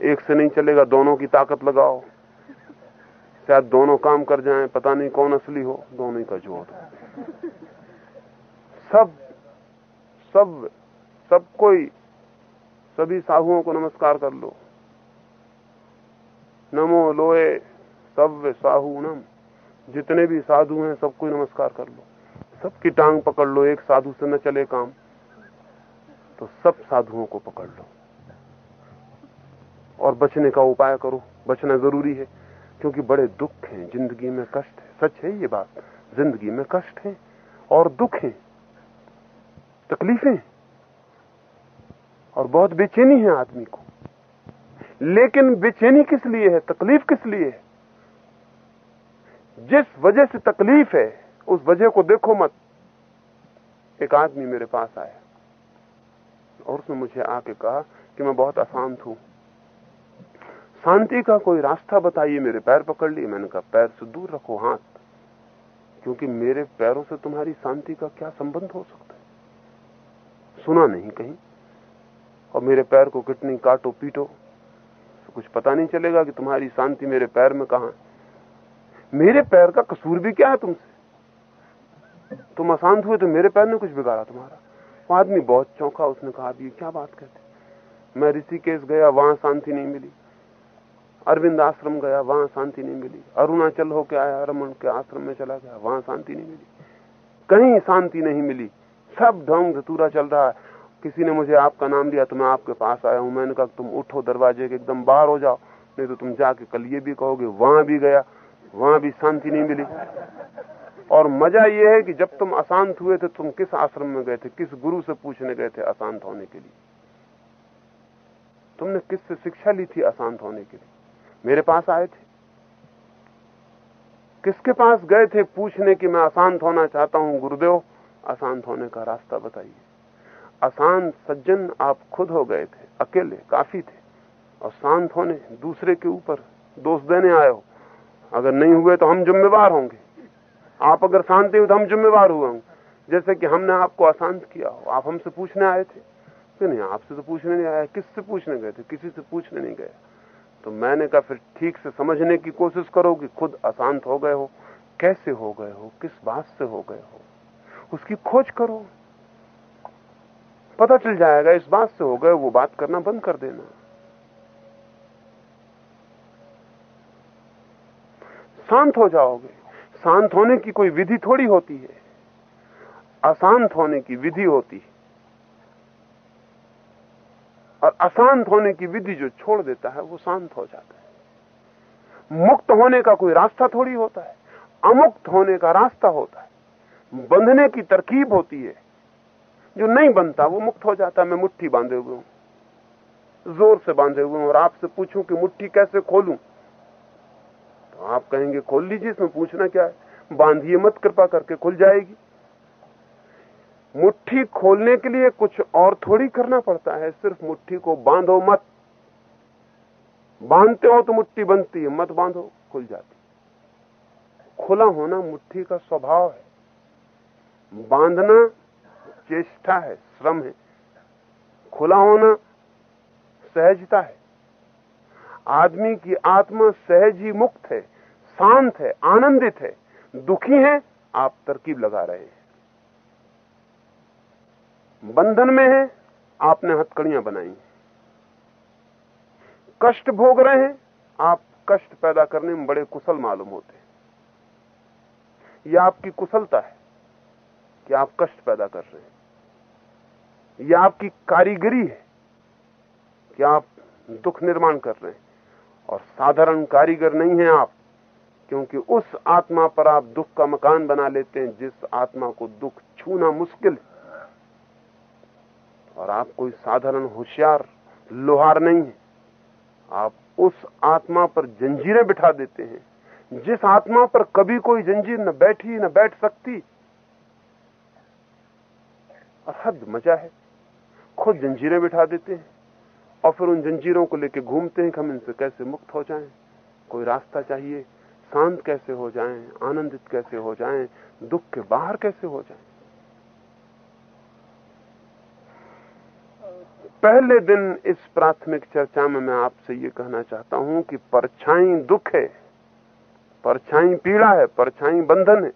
एक से नहीं चलेगा, दोनों की ताकत लगाओ। शायद दोनों काम कर जाएँ, पता नहीं कौन असली हो, दोनों ही का जोड़ सब सब सब कोई, सभी साहुओं को नमस्कार कर लो। नमो लोए सब साहू नम जितने भी साधु हैं सबको नमस्कार कर लो। सबकी टांग पकड़ लो, एक साधु से न चले काम। तो सब साधुओं को पकड़ लो। और बचने का उपाय करो। बचना ज़रूरी है। क्योंकि बड़े दुख हैं। ज़िंदगी में कष्ट है। सच है ये बात। ज़िंदगी में कष्ट है और दुख है। तकलीफें और बहुत बेचैनी है आदमी को। लेकिन बेचैनी किस लिए है? तकलीफ़ किस लिए है? जिस वजह से तकलीफ़ है, उस वजह को देखो मत। एक आदमी मेरे पास आया और उसने मुझे आके कहा कि मैं बहुत अशांत हूँ। शांति का कोई रास्ता बताइए, मेरे पैर पकड़ लिए। मैंने कहा, पैर से दूर रखो हाथ, क्योंकि मेरे पैरों से तुम्हारी शांति का क्या संबंध हो सकता है? सुना नहीं कहीं। और मेरे पैर को कितनी काटो पीटो तो कुछ पता नहीं चलेगा कि तुम्हारी शांति मेरे पैर में कहा मेरे पैर का कसूर भी क्या है तुमसे? तुम अशांत हुए तो मेरे पैर ने कुछ बिगाड़ा तुम्हारा। वो आदमी बहुत चौंका, उसने कहा ये क्या बात कहते मैं ऋषिकेश गया, वहाँ शांति नहीं मिली। अरविंद आश्रम गया, वहाँ शांति नहीं मिली। अरुणाचल होके आया, रमन के आश्रम में चला गया, वहाँ शांति नहीं मिली। कहीं शांति नहीं मिली। सब ढोंग धतूरा चल रहा है। किसी ने मुझे आपका नाम दिया तो मैं आपके पास आया हूँ। मैंने कहा, तुम उठो दरवाजे के एकदम बाहर हो जाओ, नहीं तो तुम जाके कल ये भी कहोगे, वहाँ भी गया, वहाँ भी शांति नहीं मिली। और मज़ा ये है कि जब तुम अशांत हुए थे, तुम किस आश्रम में गए थे? किस गुरु से पूछने गए थे अशांत होने के लिए? तुमने किससे शिक्षा ली थी अशांत होने के लिए? मेरे पास आए थे। किसके पास गए थे पूछने कि मैं अशांत होना चाहता हूँ, गुरुदेव? अशांत होने का रास्ता बताइए। अशांत सज्जन आप खुद हो गए थे, अकेले, काफ़ी थे। और शांत होने दूसरे के ऊपर दोष देने आए हो। अगर नहीं हुए तो हम जिम्मेवार होंगे। आप अगर शांति हुए तो हम जिम्मेवार हुए होंगे। जैसे कि हमने आपको अशांत किया हो, आप हमसे पूछने आए थे। नहीं, आपसे तो पूछने नहीं आया, किससे पूछने गए थे? किसी से पूछने नहीं गए। तो मैंने कहा, फिर ठीक से समझने की कोशिश करो कि खुद अशांत हो गए हो। कैसे हो गए हो? किस बात से हो गए हो? उसकी खोज करो। पता चल जाएगा, इस बात से हो गए वो बात करना बंद कर देना। शांत हो जाओगे। शांत होने की कोई विधि थोड़ी होती है। अशांत होने की विधि होती है। और अशांत होने की विधि जो छोड़ देता है, वो शांत हो जाता है। मुक्त होने का कोई रास्ता थोड़ी होता है। अमुक्त होने का रास्ता होता है। बंधने की तरकीब होती है। जो नहीं बनता, वो मुक्त हो जाता है। मैं मुट्ठी बांधे हुए हूँ। ज़ोर से बांधे हुए हूँ और आपसे पूछूँ कि मुट्ठी कैसे खोलूं? तो आप कहेंगे, खोल लीजिए, इसमें पूछना क्या है? बांधिए मत, कृपा करके, खुल जाएगी। मुट्ठी खोलने के लिए कुछ और थोड़ी करना पड़ता है। सिर्फ़ मुट्ठी को बांधो मत। बांधते हो तो मुट्ठी बनती है, मत बांधो, खुल जाती खुला होना मुट्ठी का स्वभाव है। बांधना चेष्टा है, श्रम है। खुला होना सहजता है। आदमी की आत्मा सहज ही मुक्त है, शांत है, आनंदित है। दुखी है, आप तरकीब लगा रहे हैं। बंधन में है, आपने हथकड़ियाँ बनाई। कष्ट भोग रहे हैं आप कष्ट पैदा करने में बड़े कुशल मालूम होते हैं। यह आपकी कुशलता है कि आप कष्ट पैदा कर रहे हैं। यह आपकी कारीगरी है कि आप दुख निर्माण कर रहे हैं। और साधारण कारीगर नहीं है आप, क्योंकि उस आत्मा पर आप दुख का मकान बना लेते हैं जिस आत्मा को दुख छूना मुश्किल है। और आप कोई साधारण होशियार, लोहार नहीं है। आप उस आत्मा पर जंजीरें बिठा देते हैं। जिस आत्मा पर कभी कोई जंजीर न बैठी, न बैठ सकती हद मज़ा है। खुद जंजीरें बिठा देते हैं और फिर उन जंजीरों को लेकर घूमते हैं कि हम इनसे कैसे मुक्त हो जाएँ। कोई रास्ता चाहिए, शांत कैसे हो जाएँ, आनंदित कैसे हो जाएँ, दुख के बाहर कैसे हो जाएँ। पहले दिन इस प्राथमिक चर्चा में मैं आपसे ये कहना चाहता हूँ कि परछाई दुख है, परछाई पीड़ा है, परछाई बंधन है,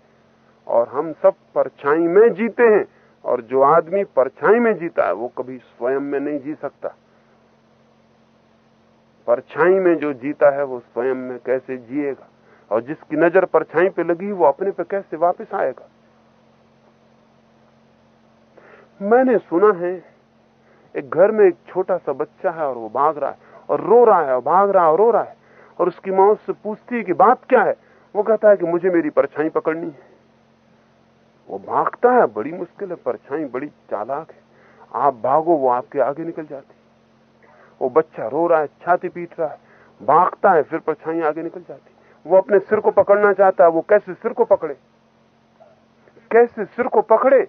और हम सब परछाई में जीते हैं, और जो आदमी परछाई में जीता है, वो कभी स्वयं में नहीं जी सकता। परछाई में जो जीता है, वो स्वयं में कैसे जिएगा? और जिसकी नज़र परछाई पे लगी, वो अपने पे कैसे वापस आएगा? मैंने सुना है एक घर में एक छोटा सा बच्चा है और वो भाग रहा है और रो रहा है, और भाग रहा है, और रो रहा है। और उसकी माँ उससे पूछती है कि बात क्या है? वो कहता है कि मुझे मेरी परछाई पकड़नी है। वो भागता है, बड़ी मुश्किल है, परछाई बड़ी चालाक है। आप भागो, वो आपके आगे निकल जाती वो बच्चा रो रहा है, छाती पीट रहा है, भागता है, फिर परछाई आगे निकल जाती वो अपने सिर को पकड़ना चाहता है, वो कैसे सिर को पकड़े? कैसे सिर को पकड़े?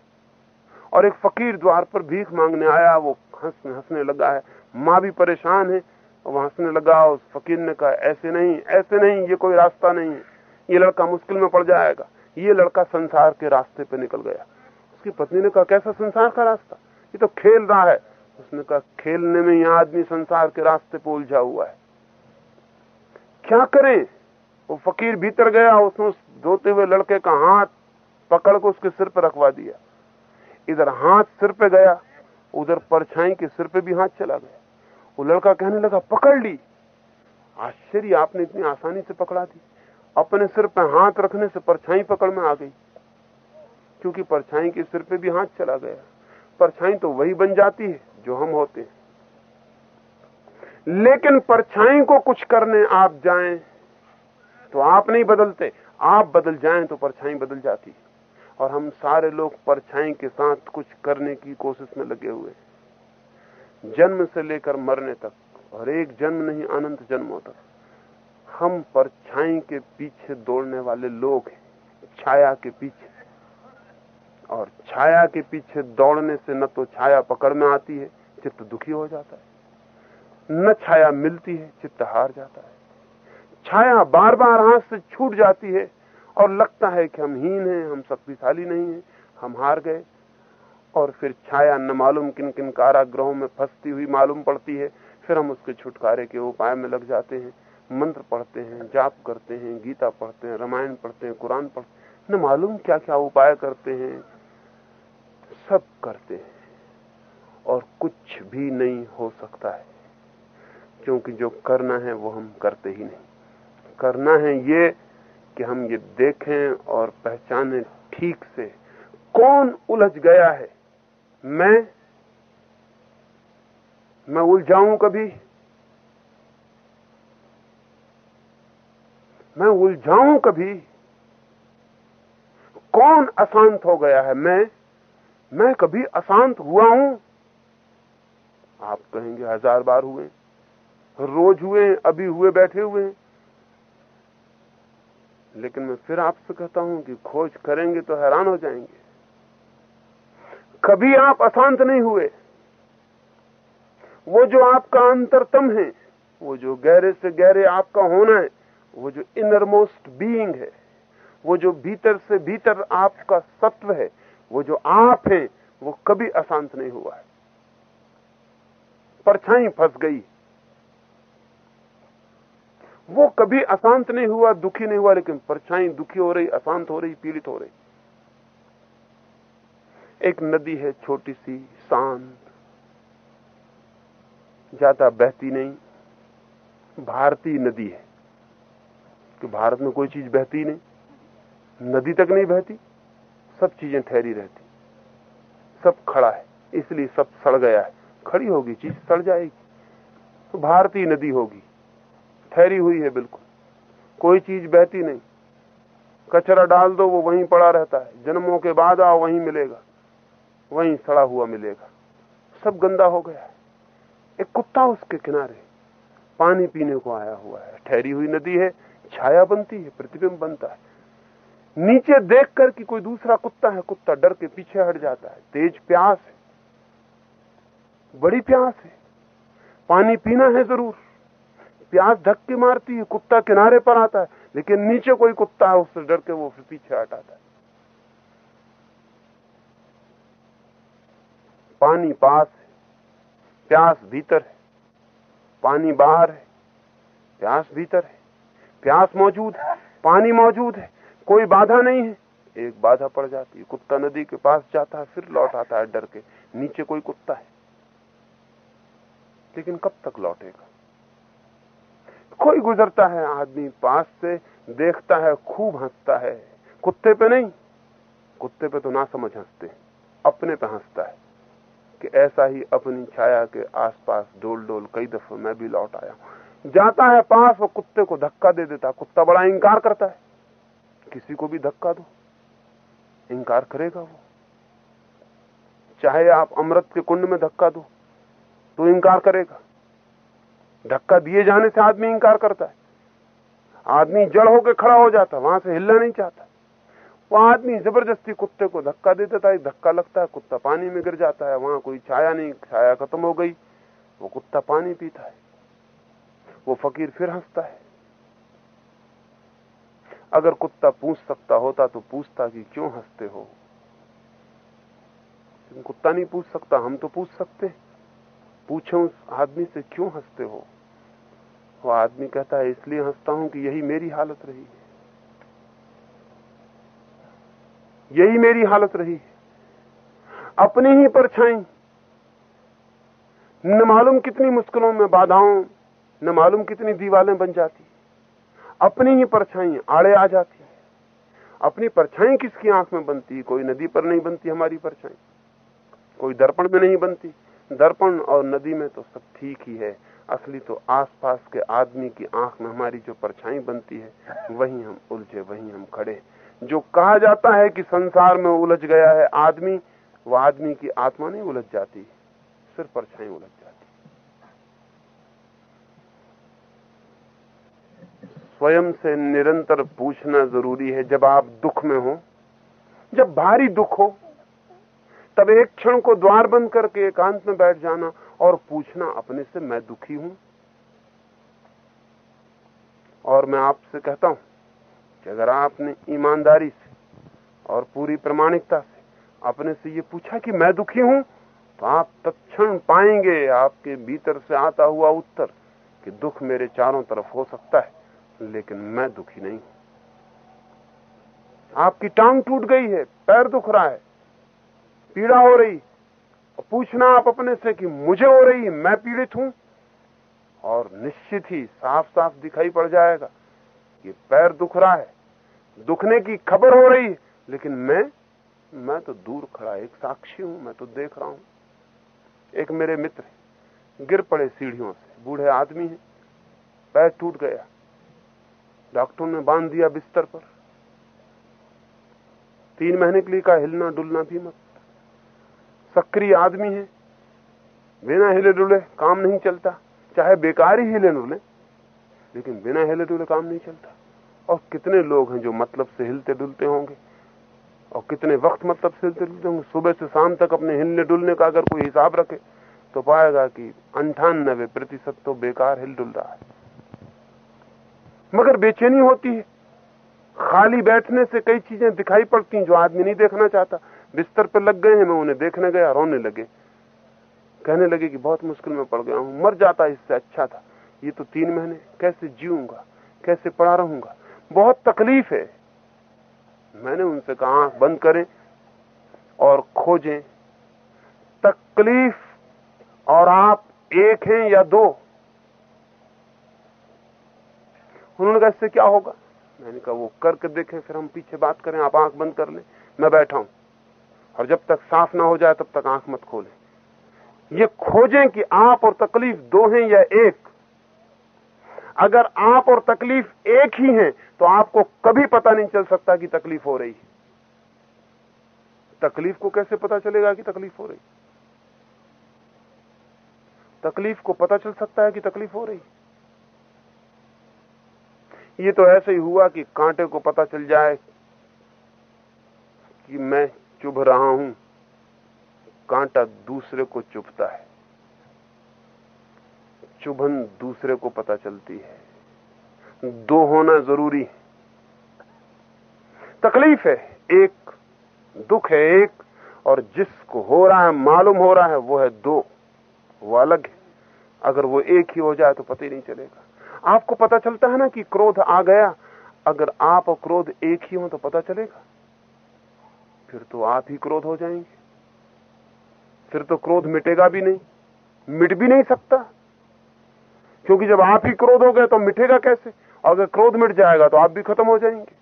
और एक फकीर द्वार पर भीख मांगने आया, वो हंसने हंसने लगा है। माँ भी परेशान है। वो हंसने लगा उस फकीर ने कहा, ऐसे नहीं ऐसे नहीं, ये कोई रास्ता नहीं है। ये लड़का मुश्किल में पड़ जाएगा। ये लड़का संसार के रास्ते पे निकल गया। उसकी पत्नी ने कहा, कैसा संसार का रास्ता? ये तो खेल रहा है। उसने कहा, खेलने में यह आदमी संसार के रास्ते पे उलझा हुआ है। क्या करें? वो फकीर भीतर गया उसने उस धोते हुए लड़के का हाथ पकड़ को उसके सिर पर रखवा दिया। इधर हाथ सिर पे गया। उधर परछाई के सिर पे भी हाथ चला गया। वो लड़का कहने लगा, पकड़ ली। आश्चर्य, आपने इतनी आसानी से पकड़ा दी। अपने सिर पे हाथ रखने से परछाई पकड़ में आ गई। क्योंकि परछाई के सिर पे भी हाथ चला गया। परछाई तो वही बन जाती है जो हम होते हैं। लेकिन परछाई को कुछ करने आप जाएँ तो आप नहीं बदलते। आप बदल जाएँ तो परछाई बदल जाती है। और हम सारे लोग परछाई के साथ कुछ करने की कोशिश में लगे हुए जन्म से लेकर मरने तक, और एक जन्म नहीं, अनंत जन्मों तक, हम परछाई के पीछे दौड़ने वाले लोग हैं, छाया के पीछे। और छाया के पीछे दौड़ने से न तो छाया पकड़ में आती है, चित्त दुखी हो जाता है। न छाया मिलती है, चित्त हार जाता है। छाया बार बार हाथ से छूट जाती है और लगता है कि हम हीन हैं, हम शक्तिशाली नहीं हैं, हम हार गए। और फिर छाया न मालूम किन किन कारागृहों में फंसती हुई मालूम पड़ती है। फिर हम उसके छुटकारे के उपाय में लग जाते हैं। मंत्र पढ़ते हैं, जाप करते हैं, गीता पढ़ते हैं, रामायण पढ़ते हैं, कुरान पढ़ते न मालूम क्या क्या उपाय करते हैं। सब करते हैं। और कुछ भी नहीं हो सकता है। क्योंकि जो करना है वो हम करते ही नहीं। करना है ये कि हम ये देखें और पहचाने ठीक से। कौन उलझ गया है? मैं? मैं उलझाऊं कभी? मैं उलझाऊं कभी? कौन अशांत हो गया है? मैं? मैं कभी अशांत हुआ हूँ? आप कहेंगे, हज़ार बार हुए, रोज हुए, अभी हुए, बैठे हुए हैं। लेकिन मैं फिर आपसे कहता हूँ कि खोज करेंगे तो हैरान हो जाएँगे। कभी आप अशांत नहीं हुए। वो जो आपका अंतरतम है, वो जो गहरे से गहरे आपका होना है, वो जो इनरमोस्ट बीइंग है, वो जो भीतर से भीतर आपका सत्व है, वो जो आप हैं, वो कभी अशांत नहीं हुआ है। परछाई फंस गई। वो कभी अशांत नहीं हुआ, दुखी नहीं हुआ, लेकिन परछाई दुखी हो रही, अशांत हो रही, पीड़ित हो रही। एक नदी है छोटी सी, शांत। ज़्यादा बहती नहीं, भारतीय नदी है। कि भारत में कोई चीज़ बहती नहीं, नदी तक नहीं बहती, सब चीज़ें ठहरी रहती। सब खड़ा है, इसलिए सब सड़ गया है। खड़ी होगी चीज़, सड़ जाएगी। तो भारतीय नदी होगी। ठहरी हुई है बिल्कुल। कोई चीज़ बहती नहीं। कचरा डाल दो, वो वहीं पड़ा रहता है। जन्मों के बाद आओ, वहीं मिलेगा। वहीं सड़ा हुआ मिलेगा। सब गंदा हो गया है। एक कुत्ता उसके किनारे पानी पीने को आया हुआ है। ठहरी हुई नदी है, छाया बनती है, प्रतिबिंब बनता है। नीचे देखकर कि कोई दूसरा कुत्ता है, कुत्ता डर के पीछे हट जाता है। तेज प्यास है। बड़ी प्यास है। पानी पीना है ज़रूर। प्यास धक्के मारती है, कुत्ता किनारे पर आता है, लेकिन नीचे कोई कुत्ता है, उससे डर के वो फिर पीछे हटाता है। पानी पास है, प्यास भीतर है, पानी बाहर है, प्यास भीतर है, प्यास मौजूद है, पानी मौजूद है, कोई बाधा नहीं है, एक बाधा पड़ जाती है, कुत्ता नदी के पास जाता है, फिर लौट आता है डर के, नीचे कोई कुत्ता है, लेकिन कब तक लौटेगा? कोई गुजरता है, आदमी पास से देखता है, खूब हंसता है। कुत्ते पे नहीं, कुत्ते पे तो ना समझ हँसते, अपने पे हंसता है। कि ऐसा ही अपनी छाया के आसपास डोल डोल कई दफे मैं भी लौट आया हूँ। जाता है पास, वो कुत्ते को धक्का दे देता कुत्ता बड़ा इंकार करता है। किसी को भी धक्का दो। इंकार करेगा वो। चाहे आप अमृत के कुंड में धक्का दो तो इंकार करेगा। धक्का दिए जाने से आदमी इंकार करता है। आदमी जड़ होकर खड़ा हो जाता है, वहाँ से हिलना नहीं चाहता। वो आदमी ज़बरदस्ती कुत्ते को धक्का दे देता है धक्का लगता है, कुत्ता पानी में गिर जाता है, वहाँ कोई छाया नहीं, छाया खत्म हो गई। वो कुत्ता पानी पीता है। वो फकीर फिर हंसता है। अगर कुत्ता पूछ सकता होता तो पूछता कि क्यों हँसते हो? कुत्ता नहीं पूछ सकता, हम तो पूछ सकते पूछो उस आदमी से, क्यों हँसते हो? वो आदमी कहता है, इसलिए हंसता हूँ कि यही मेरी हालत रही है। यही मेरी हालत रही है। अपनी ही परछाई न मालूम कितनी मुश्किलों में बाधाओं, न मालूम कितनी दीवारें बन जाती अपनी ही परछाई आड़े आ जाती है। अपनी परछाई किसकी आँख में बनती कोई नदी पर नहीं बनती हमारी परछाई। कोई दर्पण में नहीं बनती। दर्पण और नदी में तो सब ठीक ही है। असली तो आसपास के आदमी की आँख में हमारी जो परछाई बनती है, वही हम उलझे, वही हम खड़े जो कहा जाता है कि संसार में उलझ गया है आदमी, वो आदमी की आत्मा नहीं उलझ जाती, सिर्फ़ परछाई उलझ जाती। स्वयं से निरंतर पूछना ज़रूरी है, जब आप दुख में हो, जब भारी दुख हो तब एक क्षण को द्वार बंद करके एकांत में बैठ जाना और पूछना, अपने से मैं दुखी हूँ? और मैं आपसे कहता हूँ कि अगर आपने ईमानदारी से और पूरी प्रमाणिकता से अपने से ये पूछा कि मैं दुखी हूँ तो आप तत्क्षण पाएँगे, आपके भीतर से आता हुआ उत्तर कि दुख मेरे चारों तरफ़ हो सकता है, लेकिन मैं दुखी नहीं हूँ। आपकी टांग टूट गई है, पैर दुख रहा है। पीड़ा हो रही। और पूछना आप अपने से कि मुझे हो रही, मैं पीड़ित हूँ? और निश्चित ही साफ़ साफ़ दिखाई पड़ जाएगा कि पैर दुख रहा है। दुखने की खबर हो रही, लेकिन मैं मैं तो दूर खड़ा, एक साक्षी हूँ, मैं तो देख रहा हूँ। एक मेरे मित्र गिर पड़े सीढ़ियों से, बूढ़े आदमी है, पैर टूट गया। डॉक्टर ने बाँध दिया बिस्तर पर। तीन महीने के लिए का हिलना डुलना भी मत। सक्रिय आदमी है। बिना हिले डुले काम नहीं चलता। चाहे बेकार ही हिले डुले, लेकिन बिना हिले डुले काम नहीं चलता। और कितने लोग हैं जो मतलब से हिलते डुलते होंगे? और कितने वक्त मतलब से हिलते डुलते होंगे? सुबह से शाम तक अपने हिलने डुलने का अगर कोई हिसाब रखे तो पाएगा कि अंठानबे प्रतिशत तो बेकार हिल डुल रहा है। मगर बेचैनी होती है। खाली बैठने से कई चीज़ें दिखाई पड़ती हैं जो आदमी नहीं देखना चाहता। बिस्तर पर लग गए हैं, मैं उन्हें देखने गया, रोने लगे। कहने लगे कि बहुत मुश्किल में पड़ गया हूँ, मर जाता इससे अच्छा था। ये तो तीन महीने, कैसे जीऊँगा, कैसे पड़ा रहूँगा? बहुत तकलीफ़ है। मैंने उनसे कहा, आँख बंद करें और खोजें। तकलीफ़ और आप एक हैं या दो? उन्होंने कहा, इससे क्या होगा? मैंने कहा, वो करके देखें, फिर हम पीछे बात करें, आप आँख बंद कर लें, मैं बैठा हूँ। और जब तक साफ़ ना हो जाए तब तक आँख मत खोलें। ये खोजें कि आप और तकलीफ़ दो हैं या एक। अगर आप और तकलीफ़ एक ही हैं तो आपको कभी पता नहीं चल सकता कि तकलीफ़ हो रही है। तकलीफ़ को कैसे पता चलेगा कि तकलीफ़ हो रही तकलीफ़ को पता चल सकता है कि तकलीफ़ हो रही ये तो ऐसे ही हुआ कि कांटे को पता चल जाए कि मैं चुभ रहा हूँ, कांटा दूसरे को चुभता है। चुभन दूसरे को पता चलती है। दो होना ज़रूरी है। तकलीफ़ है, एक दुख है, एक, और जिसको हो रहा है, मालूम हो रहा है, वो है दो। वो अलग है। अगर वो एक ही हो जाए तो पता ही नहीं चलेगा। आपको पता चलता है ना कि क्रोध आ गया? अगर आप और क्रोध एक ही हो तो पता चलेगा। फिर तो आप ही क्रोध हो जाएँगे। फिर तो क्रोध मिटेगा भी नहीं, मिट भी नहीं सकता। क्योंकि जब आप ही क्रोध हो गए तो मिटेगा कैसे? और अगर क्रोध मिट जाएगा तो आप भी खत्म हो जाएँगे।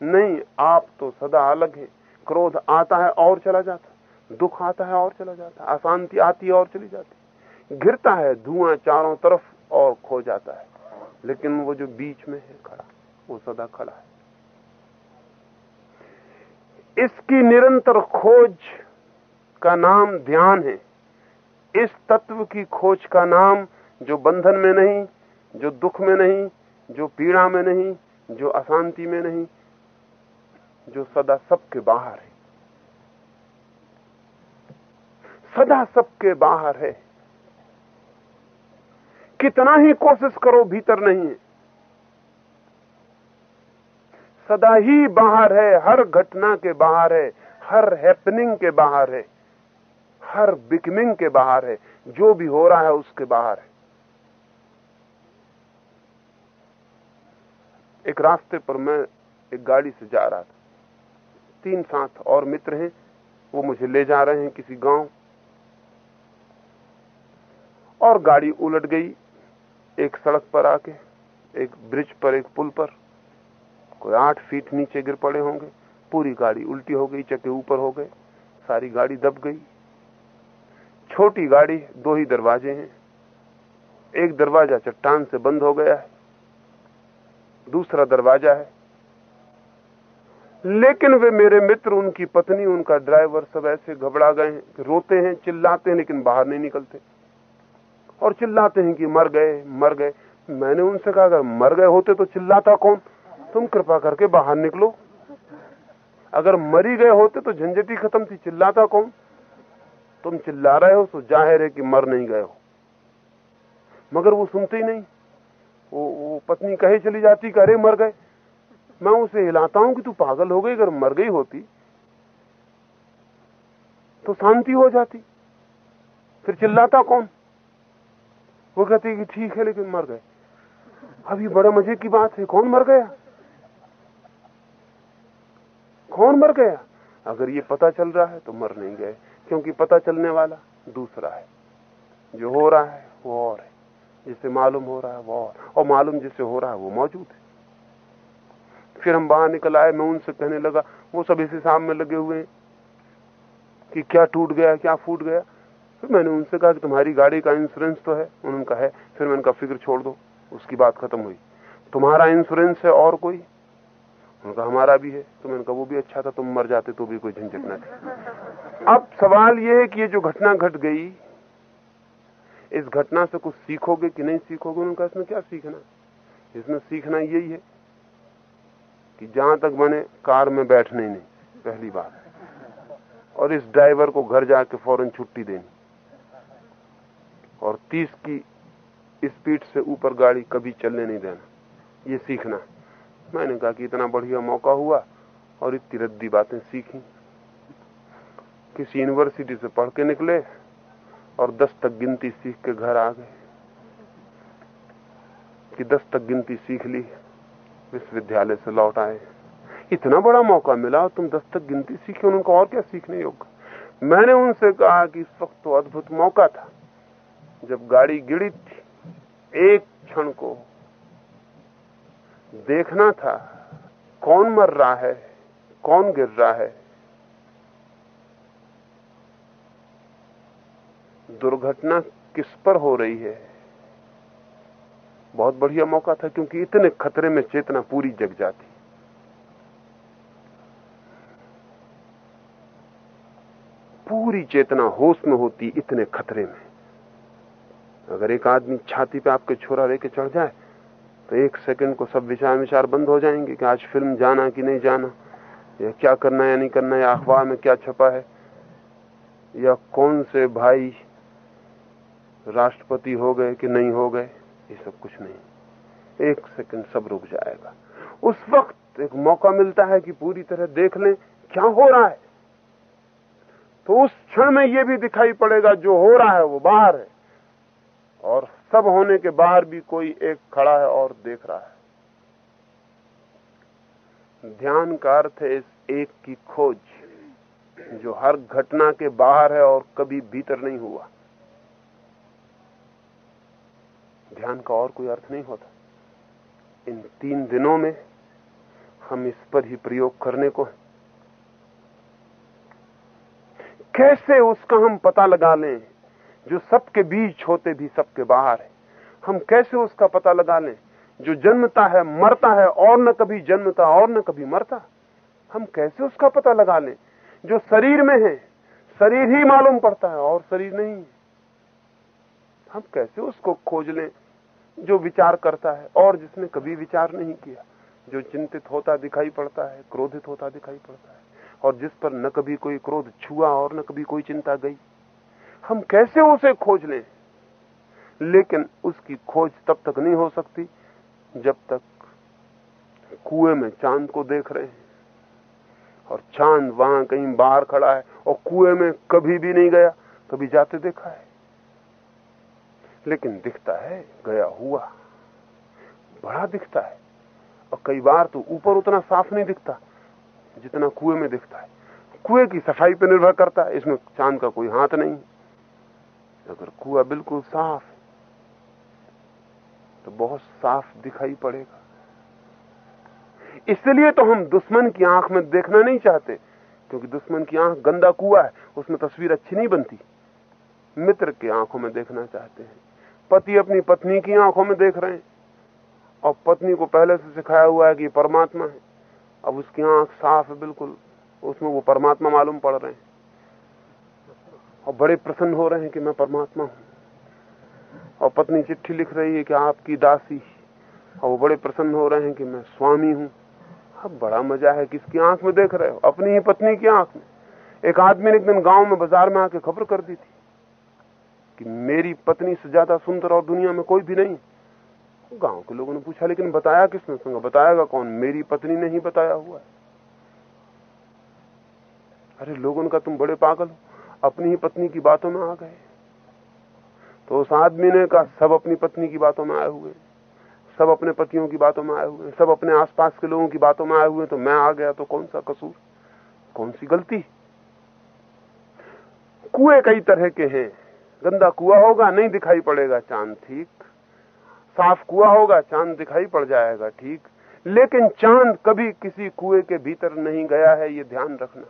नहीं, आप तो सदा अलग है। क्रोध आता है और चला जाता दुख आता है और चला जाता अशांति आती है और चली जाती गिरता है, धुआँ चारों तरफ़ और खो जाता है। लेकिन वो जो बीच में है खड़ा, वो सदा खड़ा है। इसकी निरंतर खोज का नाम ध्यान है। इस तत्व की खोज का नाम जो बंधन में नहीं, जो दुख में नहीं, जो पीड़ा में नहीं, जो अशांति में नहीं, जो सदा सबके बाहर है। सदा सबके बाहर है। कितना ही कोशिश करो, भीतर नहीं है। सदा ही बाहर है, हर घटना के बाहर है, हर हैपनिंग के बाहर है, हर बिकमिंग के बाहर है, जो भी हो रहा है उसके बाहर है। एक रास्ते पर मैं एक गाड़ी से जा रहा था। तीन साथ और मित्र हैं, वो मुझे ले जा रहे हैं किसी गाँव। और गाड़ी उलट गई, एक सड़क पर आके, एक ब्रिज पर, एक पुल पर। कोई आठ फीट नीचे गिर पड़े होंगे। पूरी गाड़ी उल्टी हो गई चक्के ऊपर हो गए, सारी गाड़ी दब गई। छोटी गाड़ी, दो ही दरवाजे हैं। एक दरवाज़ा चट्टान से बंद हो गया है, दूसरा दरवाज़ा है। लेकिन वे मेरे मित्र, उनकी पत्नी, उनका ड्राइवर सब ऐसे घबरा गए हैं रोते हैं, चिल्लाते हैं, लेकिन बाहर नहीं निकलते। और चिल्लाते हैं कि मर गए मर गए। मैंने उनसे कहा, अगर मर गए होते तो चिल्लाता कौन? तुम कृपा करके बाहर निकलो। अगर मरी गए होते तो झंझटी खत्म थी चिल्लाता कौन? तुम चिल्ला रहे हो तो ज़ाहिर है कि मर नहीं गए हो। मगर वो सुनते ही नहीं। वो, वो पत्नी कहे चली जाती कि अरे मर गए। मैं उसे हिलाता हूँ कि तू पागल हो गई अगर मर गई होती तो शांति हो जाती। फिर चिल्लाता कौन? वो कहती कि ठीक है लेकिन मर गए। अभी बड़े मज़े की बात है कौन मर गया? कौन मर गया? अगर ये पता चल रहा है तो मर नहीं गए, क्योंकि पता चलने वाला दूसरा है। जो हो रहा है, वो और है। जिसे मालूम हो रहा है, वो और। और मालूम जिसे हो रहा है, वो मौजूद है। फिर हम बाहर निकल आए, मैं उनसे कहने लगा, वो सब इस हिसाब में लगे हुए कि क्या टूट गया, क्या फूट गया? फिर मैंने उनसे कहा कि तुम्हारी गाड़ी का इंश्योरेंस तो है। उन्होंने कहा, है। फिर मैंने कहा, फ़िक्र छोड़ दो, उसकी बात खत्म हुई। तुम्हारा इंश्योरेंस है और कोई? उनका हमारा भी है तो मैंने कहा वो भी अच्छा था, तुम मर जाते तो भी कोई झंझट न थी। अब सवाल ये है कि ये जो घटना घट गई, इस घटना से कुछ सीखोगे कि नहीं सीखोगे? उनका इसमें क्या सीखना? इसमें सीखना यही है कि जहाँ तक बने, कार में बैठने नहीं, पहली बात। और इस ड्राइवर को घर जाके फ़ौरन छुट्टी देनी। और तीस की स्पीड से ऊपर गाड़ी कभी चलने नहीं देना। ये सीखना। मैंने कहा कि इतना बढ़िया मौका हुआ और इतनी रद्दी बातें सीखी। किसी यूनिवर्सिटी से पढ़ के निकले और दस तक गिनती सीख के घर आ गए। कि दस तक गिनती सीख ली, विश्वविद्यालय से लौट आए। इतना बड़ा मौका मिला तुम दस तक गिनती सीखी, उनको और क्या सीखने योग्य? मैंने उनसे कहा कि इस वक्त तो अद्भुत मौका था। जब गाड़ी गिरी थी, एक क्षण को देखना था, कौन मर रहा है, कौन गिर रहा है। दुर्घटना किस पर हो रही है? बहुत बढ़िया मौका था, क्योंकि इतने खतरे में चेतना पूरी जग जाती। पूरी चेतना होश में होती इतने खतरे में। अगर एक आदमी छाती पे आपके छोरा लेके चढ़ जाए तो एक सेकंड को सब विचार विचार बंद हो जाएँगे कि आज फ़िल्म जाना कि नहीं जाना? या क्या करना या नहीं करना या अखबार में क्या छपा है? या कौन से भाई राष्ट्रपति हो गए कि नहीं हो गए? ये सब कुछ नहीं। एक सेकंड सब रुक जाएगा। उस वक्त एक मौका मिलता है कि पूरी तरह देख लें क्या हो रहा है। तो उस क्षण में ये भी दिखाई पड़ेगा जो हो रहा है, वो बाहर है। और सब होने के बाहर भी कोई एक खड़ा है और देख रहा है। ध्यान का अर्थ है इस एक की खोज, जो हर घटना के बाहर है और कभी भीतर नहीं हुआ। ध्यान का और कोई अर्थ नहीं होता। इन तीन दिनों में हम इस पर ही प्रयोग करने को कैसे उसका हम पता लगा लें? जो सबके बीच होते भी सबके बाहर है। हम कैसे उसका पता लगा लें जो जन्मता है, मरता है, और न कभी जन्मता, और न कभी मरता। हम कैसे उसका पता लगा लें जो शरीर में है, शरीर ही मालूम पड़ता है, और शरीर नहीं है। हम कैसे उसको खोज लें, जो विचार करता है, और जिसने कभी विचार नहीं किया? जो चिंतित होता दिखाई पड़ता है, क्रोधित होता दिखाई पड़ता है, और जिस पर न कभी कोई क्रोध छुआ, और न कभी कोई चिंता गई। हम कैसे उसे खोज लें? लेकिन उसकी खोज तब तक नहीं हो सकती जब तक कुएँ में चाँद को देख रहे हैं। और चाँद वहाँ कहीं बाहर खड़ा है और कुएँ में कभी भी नहीं गया, कभी जाते देखा है। लेकिन दिखता है, गया हुआ, बड़ा दिखता है। और कई बार तो ऊपर उतना साफ़ नहीं दिखता जितना कुएँ में दिखता है। कुएँ की सफ़ाई पर निर्भर करता है, इसमें चाँद का कोई हाथ नहीं। अगर कुआ बिल्कुल साफ़ है तो बहुत साफ़ दिखाई पड़ेगा। इसलिए तो हम दुश्मन की आँख में देखना नहीं चाहते, क्योंकि दुश्मन की आँख गंदा कुआ है, उसमें तस्वीर अच्छी नहीं बनती। मित्र की आँखों में देखना चाहते हैं। पति अपनी पत्नी की आँखों में देख रहे हैं। और पत्नी को पहले से सिखाया हुआ है कि परमात्मा है। अब उसकी आँख साफ़ है बिल्कुल, उसमें वो परमात्मा मालूम पड़ रहे हैं। और बड़े प्रसन्न हो रहे हैं कि मैं परमात्मा हूँ। और पत्नी चिट्ठी लिख रही है कि आपकी दासी। और वो बड़े प्रसन्न हो रहे हैं कि मैं स्वामी हूँ। अब बड़ा मज़ा है किसकी आँख में देख रहे हो, अपनी ही पत्नी की आँख में। एक आदमी ने एक दिन गाँव में बाज़ार में आके खबर कर दी थी कि मेरी पत्नी से ज़्यादा सुंदर और दुनिया में कोई भी नहीं। गाँव के लोगों ने पूछा, लेकिन बताया किसने? संग बताएगा कौन? मेरी पत्नी ने ही बताया हुआ है। अरे, लोगों का तुम बड़े पागल हो। अपनी ही पत्नी की बातों में आ गए। तो उस आदमी ने कहा, सब अपनी पत्नी की बातों में आए हुए सब अपने पतियों की बातों में आए हुए सब अपने आसपास के लोगों की बातों में आए हुए तो मैं आ गया तो कौन सा कसूर? कौन सी गलती? कुएँ कई तरह के हैं। गंदा कुआ होगा, नहीं दिखाई पड़ेगा चाँद, ठीक। साफ़ कुआ होगा, चाँद दिखाई पड़ जाएगा, ठीक। लेकिन चाँद कभी किसी कुएँ के भीतर नहीं गया है, ये ध्यान रखना।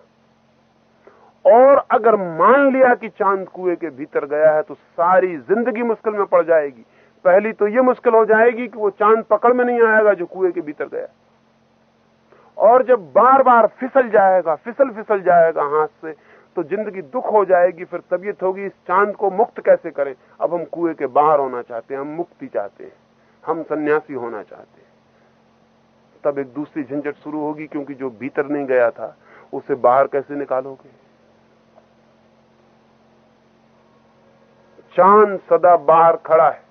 और अगर मान लिया कि चाँद कुएँ के भीतर गया है तो सारी ज़िंदगी मुश्किल में पड़ जाएगी। पहली तो ये मुश्किल हो जाएगी कि वो चाँद पकड़ में नहीं आएगा जो कुएँ के भीतर गया और जब बार बार फिसल जाएगा फिसल फिसल जाएगा हाथ से तो ज़िंदगी दुख हो जाएगी, फिर तबीयत होगी, इस चाँद को मुक्त कैसे करें? अब हम कुएँ के बाहर होना चाहते हैं, हम मुक्ति चाहते हैं, हम सन्यासी होना चाहते हैं। तब एक दूसरी झंझट शुरू होगी, क्योंकि जो भीतर नहीं गया था, उसे बाहर कैसे निकालोगे? चाँद सदा बाहर खड़ा है।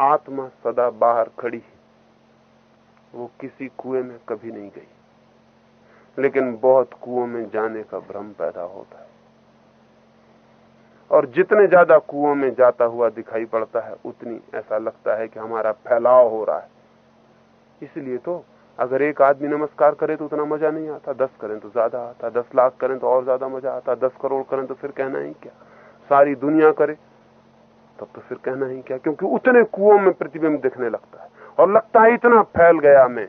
आत्मा सदा बाहर खड़ी है। वो किसी कुएँ में कभी नहीं गई। लेकिन बहुत कुओं में जाने का भ्रम पैदा होता है। और जितने ज़्यादा कुओं में जाता हुआ दिखाई पड़ता है, उतनी ऐसा लगता है कि हमारा फैलाव हो रहा है। इसलिए तो अगर एक आदमी नमस्कार करे तो उतना मज़ा नहीं आता, दस करें तो ज़्यादा आता, दस लाख करें तो और ज़्यादा मज़ा आता, दस करोड़ करें तो फिर कहना ही क्या? सारी दुनिया करे, तब तो फिर कहना ही क्या? क्योंकि उतने कुओं में प्रतिबिंब दिखने लगता है। और लगता है इतना फैल गया मैं,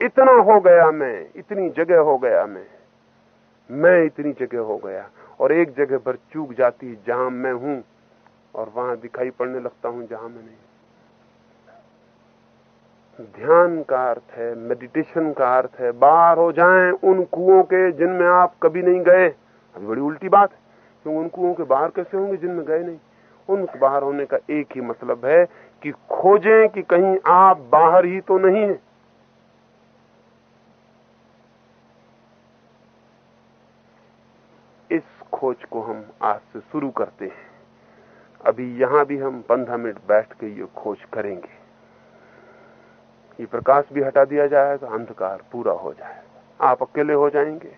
इतना हो गया मैं, इतनी जगह हो गया मैं मैं इतनी जगह हो गया। और एक जगह पर चूक जाती है, जहाँ मैं हूँ, और वहाँ दिखाई पड़ने लगता हूँ जहाँ मैं नहीं। ध्यान का अर्थ है मेडिटेशन का अर्थ है, बाहर हो जाएँ उन कुओं के जिनमें आप कभी नहीं गए। अभी बड़ी उल्टी बात है क्योंकि उन कुओं के बाहर कैसे होंगे जिनमें गए नहीं? उन बाहर होने का एक ही मतलब है कि खोजें कि कहीं आप बाहर ही तो नहीं है। इस खोज को हम आज से शुरू करते हैं। अभी यहाँ भी हम पंद्रह मिनट बैठ के ये खोज करेंगे। ये प्रकाश भी हटा दिया जाएगा अंधकार पूरा हो जाएगा आप अकेले हो जाएँगे।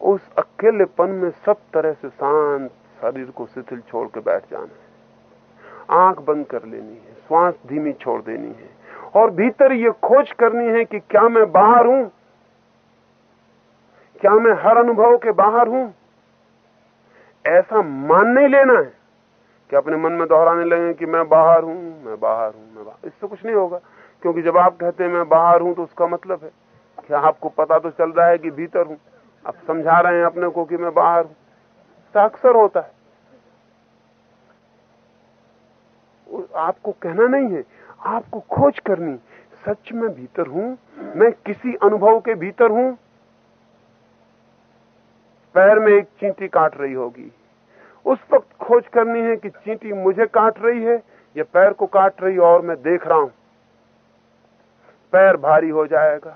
उस अकेलेपन में सब तरह से शांत शरीर को शिथिल छोड़ के बैठ जाना है। आँख बंद कर लेनी है, श्वास धीमी छोड़ देनी है और भीतर ये खोज करनी है कि क्या मैं बाहर हूँ? क्या मैं हर अनुभव के बाहर हूँ? ऐसा मान नहीं लेना है कि अपने मन में दोहराने लगे कि मैं बाहर हूँ, मैं बाहर हूँ, मैं बाहर। इससे कुछ नहीं होगा। क्योंकि जब आप कहते हैं, मैं बाहर हूँ तो उसका मतलब है कि आपको पता तो चल रहा है कि भीतर हूँ। आप समझा रहे हैं अपने को कि मैं बाहर हूँ। अक्सर होता है। आपको कहना नहीं है, आपको खोज करनी सच में भीतर हूँ, मैं किसी अनुभव के भीतर हूँ। पैर में एक चींटी काट रही होगी। उस वक्त खोज करनी है कि चींटी मुझे काट रही है या पैर को काट रही और मैं देख रहा हूँ। पैर भारी हो जाएगा,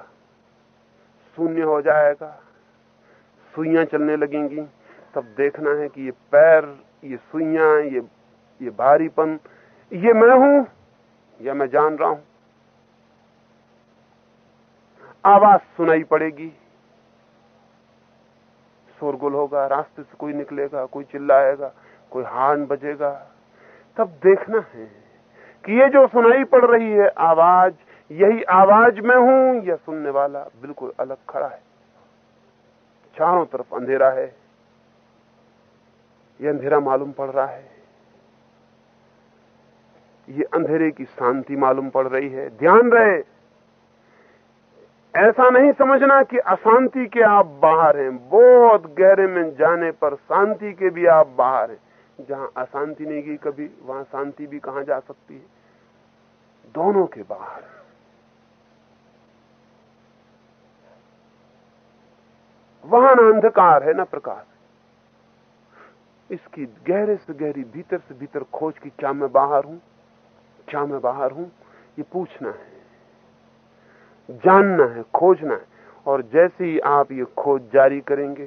शून्य हो जाएगा, सुइयाँ चलने लगेंगी। तब देखना है कि ये पैर, ये सुइयाँ, ये ये भारीपन, ये मैं हूँ या मैं जान रहा हूँ। आवाज़ सुनाई पड़ेगी। शोरगुल होगा, रास्ते से कोई निकलेगा, कोई चिल्लाएगा, कोई हार्न बजेगा। तब देखना है कि ये जो सुनाई पड़ रही है आवाज़ यही आवाज़ में हूँ या सुनने वाला बिल्कुल अलग खड़ा है। चारों तरफ़ अंधेरा है। ये अंधेरा मालूम पड़ रहा है। ये अंधेरे की शांति मालूम पड़ रही है। ध्यान रहे, ऐसा नहीं समझना कि अशांति के आप बाहर हैं। बहुत गहरे में जाने पर शांति के भी आप बाहर हैं। जहाँ अशांति नहीं गई, कभी वहाँ शांति भी कहाँ जा सकती है? दोनों के बाहर। वहाँ न अंधकार है, न प्रकाश इसकी गहरे से गहरी, भीतर से भीतर खोज की क्या मैं बाहर हूँ, क्या मैं बाहर हूँ, ये पूछना है। जानना है, खोजना है। और जैसे ही आप ये खोज जारी करेंगे,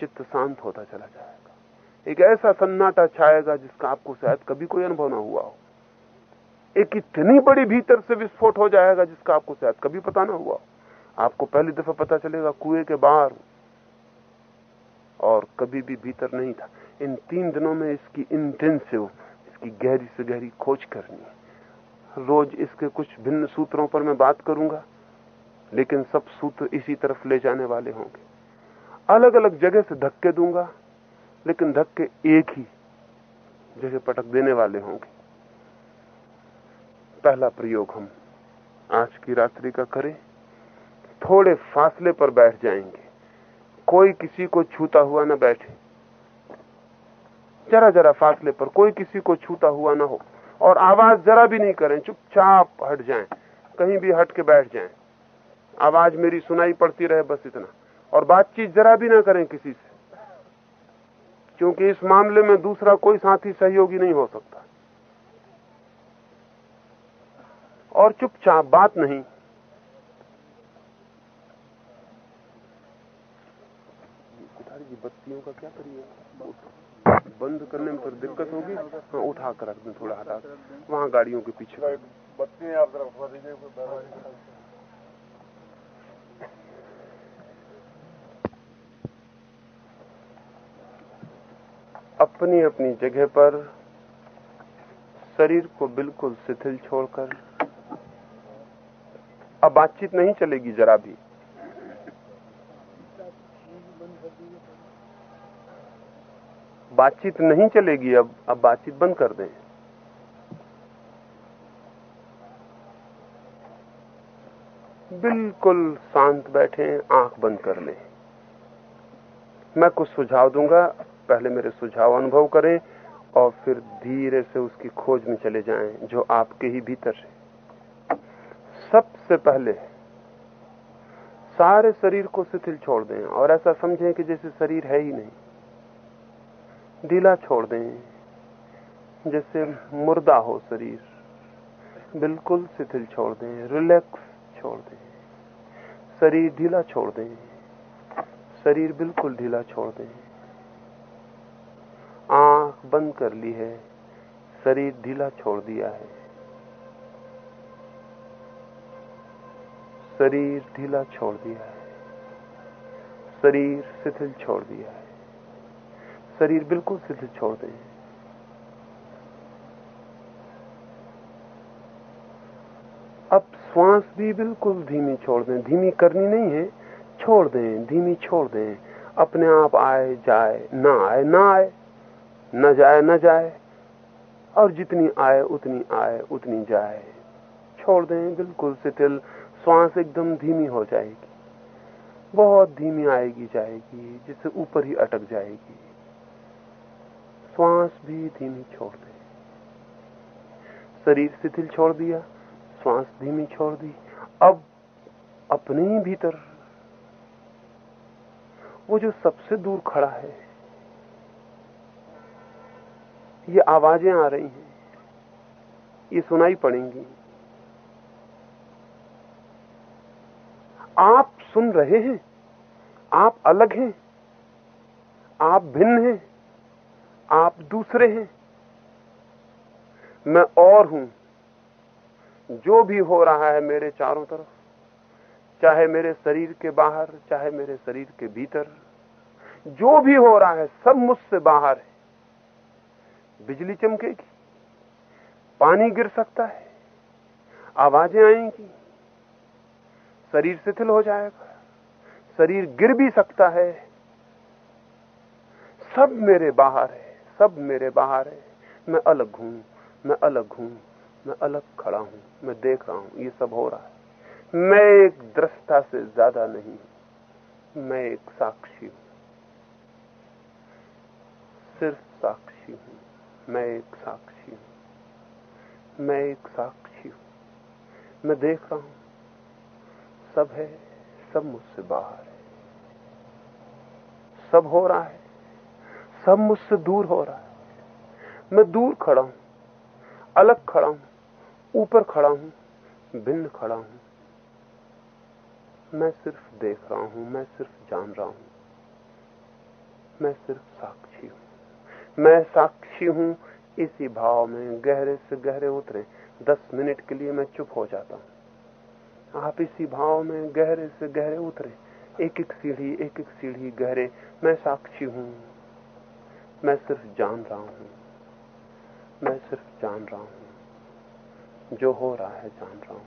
चित्त शांत होता चला जाएगा। एक ऐसा सन्नाटा छाएगा जिसका आपको शायद कभी कोई अनुभव ना हुआ हो। एक इतनी बड़ी भीतर से विस्फोट हो जाएगा जिसका आपको शायद कभी पता ना हुआ हो। आपको पहली दफ़ा पता चलेगा, कुएँ के बाहर और कभी भी भीतर नहीं था। इन तीन दिनों में इसकी इंटेंसिव इसकी गहरी से गहरी खोज करनी है। रोज इसके कुछ भिन्न सूत्रों पर मैं बात करूँगा, लेकिन सब सूत्र इसी तरफ़ ले जाने वाले होंगे। अलग अलग जगह से धक्के दूँगा, लेकिन धक्के एक ही जगह पटक देने वाले होंगे। पहला प्रयोग हम आज की रात्रि का करें। थोड़े फासले पर बैठ जाएँगे। कोई किसी को छूता हुआ ना बैठे। जरा जरा फासले पर कोई किसी को छूता हुआ ना हो। और आवाज़ जरा भी नहीं करें, चुपचाप हट जाएँ, कहीं भी हट के बैठ जाएँ। आवाज़ मेरी सुनाई पड़ती रहे बस इतना। और बातचीत जरा भी ना करें किसी से। क्योंकि इस मामले में दूसरा कोई साथी सहयोगी नहीं हो सकता। और चुपचाप बात नहीं बत्तियों का क्या करिए? बंद करने में फिर दिक्कत होगी। हाँ उठा कर रख दें थोड़ा हटा वहाँ गाड़ियों के पीछे। बत्ती आप अपनी अपनी जगह पर शरीर को बिल्कुल शिथिल छोड़कर। अब बातचीत नहीं चलेगी जरा भी। बातचीत नहीं चलेगी, अब अब बातचीत बंद कर दें। बिल्कुल शांत बैठे, आँख बंद कर लें। मैं कुछ सुझाव दूँगा, पहले मेरे सुझाव अनुभव करें और फिर धीरे से उसकी खोज में चले जाएँ, जो आपके ही भीतर है। सबसे पहले, सारे शरीर को शिथिल छोड़ दें और ऐसा समझें कि जैसे शरीर है ही नहीं। ढीला छोड़ दें जैसे मुर्दा हो शरीर। बिल्कुल शिथिल छोड़ दें रिलैक्स छोड़ दें। शरीर ढीला छोड़ दें, शरीर बिल्कुल ढीला छोड़ दें। आँख बंद कर ली है, शरीर ढीला छोड़ दिया है। शरीर ढीला छोड़ दिया है, शरीर शिथिल छोड़ दिया है। शरीर बिल्कुल शिथिल छोड़ दें। अब श्वास भी बिल्कुल धीमी छोड़ दें। धीमी करनी नहीं है, छोड़ दें, धीमी छोड़ दें। अपने आप आए, जाए, ना आए ना आए, न जाए न जाए। और जितनी आए, उतनी आए, उतनी जाए। छोड़ दें, बिल्कुल शिथिल। श्वास एकदम धीमी हो जाएगी। बहुत धीमी आएगी, जाएगी, जिससे ऊपर ही अटक जाएगी। श्वास भी धीमी छोड़ दे। शरीर शिथिल छोड़ दिया, श्वास धीमी छोड़ दी। अब अपने ही भीतर वो जो सबसे दूर खड़ा है, ये आवाज़ें आ रही हैं, ये सुनाई पड़ेंगी। आप सुन रहे हैं, आप अलग हैं, आप भिन्न हैं। आप दूसरे हैं। मैं और हूँ। जो भी हो रहा है मेरे चारों तरफ़, चाहे मेरे शरीर के बाहर, चाहे मेरे शरीर के भीतर, जो भी हो रहा है सब मुझसे बाहर है। बिजली चमकेगी, पानी गिर सकता है, आवाज़ें आएँगी, शरीर शिथिल हो जाएगा, शरीर गिर भी सकता है, सब मेरे बाहर है। सब मेरे बाहर है। मैं अलग हूँ, मैं अलग हूँ, मैं अलग खड़ा हूँ, मैं देख रहा हूँ, ये सब हो रहा है। मैं एक दृष्टा से ज़्यादा नहीं मैं एक साक्षी हूँ। सिर्फ़ साक्षी हूँ, मैं एक साक्षी हूँ, मैं एक साक्षी हूँ, मैं देख रहा हूँ, सब है, सब मुझसे बाहर है। सब हो रहा है सब मुझसे दूर हो रहा है। मैं दूर खड़ा हूँ, अलग खड़ा हूँ, ऊपर खड़ा हूँ, भिन्न खड़ा हूँ। मैं सिर्फ़ देख रहा हूँ, मैं सिर्फ़ जान रहा हूँ, मैं सिर्फ़ साक्षी हूँ। मैं साक्षी हूँ इसी भाव में, गहरे से गहरे उतरे। दस मिनट के लिए मैं चुप हो जाता हूँ। आप इसी भाव में गहरे से गहरे उतरे। एक एक सीढ़ी, एक एक सीढ़ी गहरे। मैं साक्षी हूँ। मैं सिर्फ़ जान रहा हूँ। मैं सिर्फ़ जान रहा हूँ। जो हो रहा है जान रहा हूँ।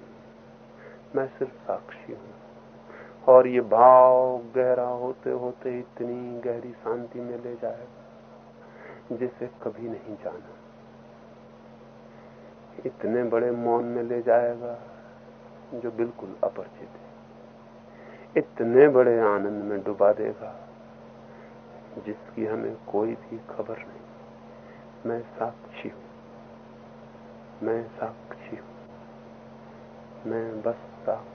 मैं सिर्फ़ साक्षी हूँ। और ये भाव गहरा होते होते इतनी गहरी शांति में ले जाएगा जिसे कभी नहीं जाना। इतने बड़े मौन में ले जाएगा, जो बिल्कुल अपरिचित है। इतने बड़े आनंद में डुबा देगा जिसकी हमें कोई भी खबर नहीं। मैं साक्षी हूँ। मैं साक्षी हूँ। मैं बस साक्षी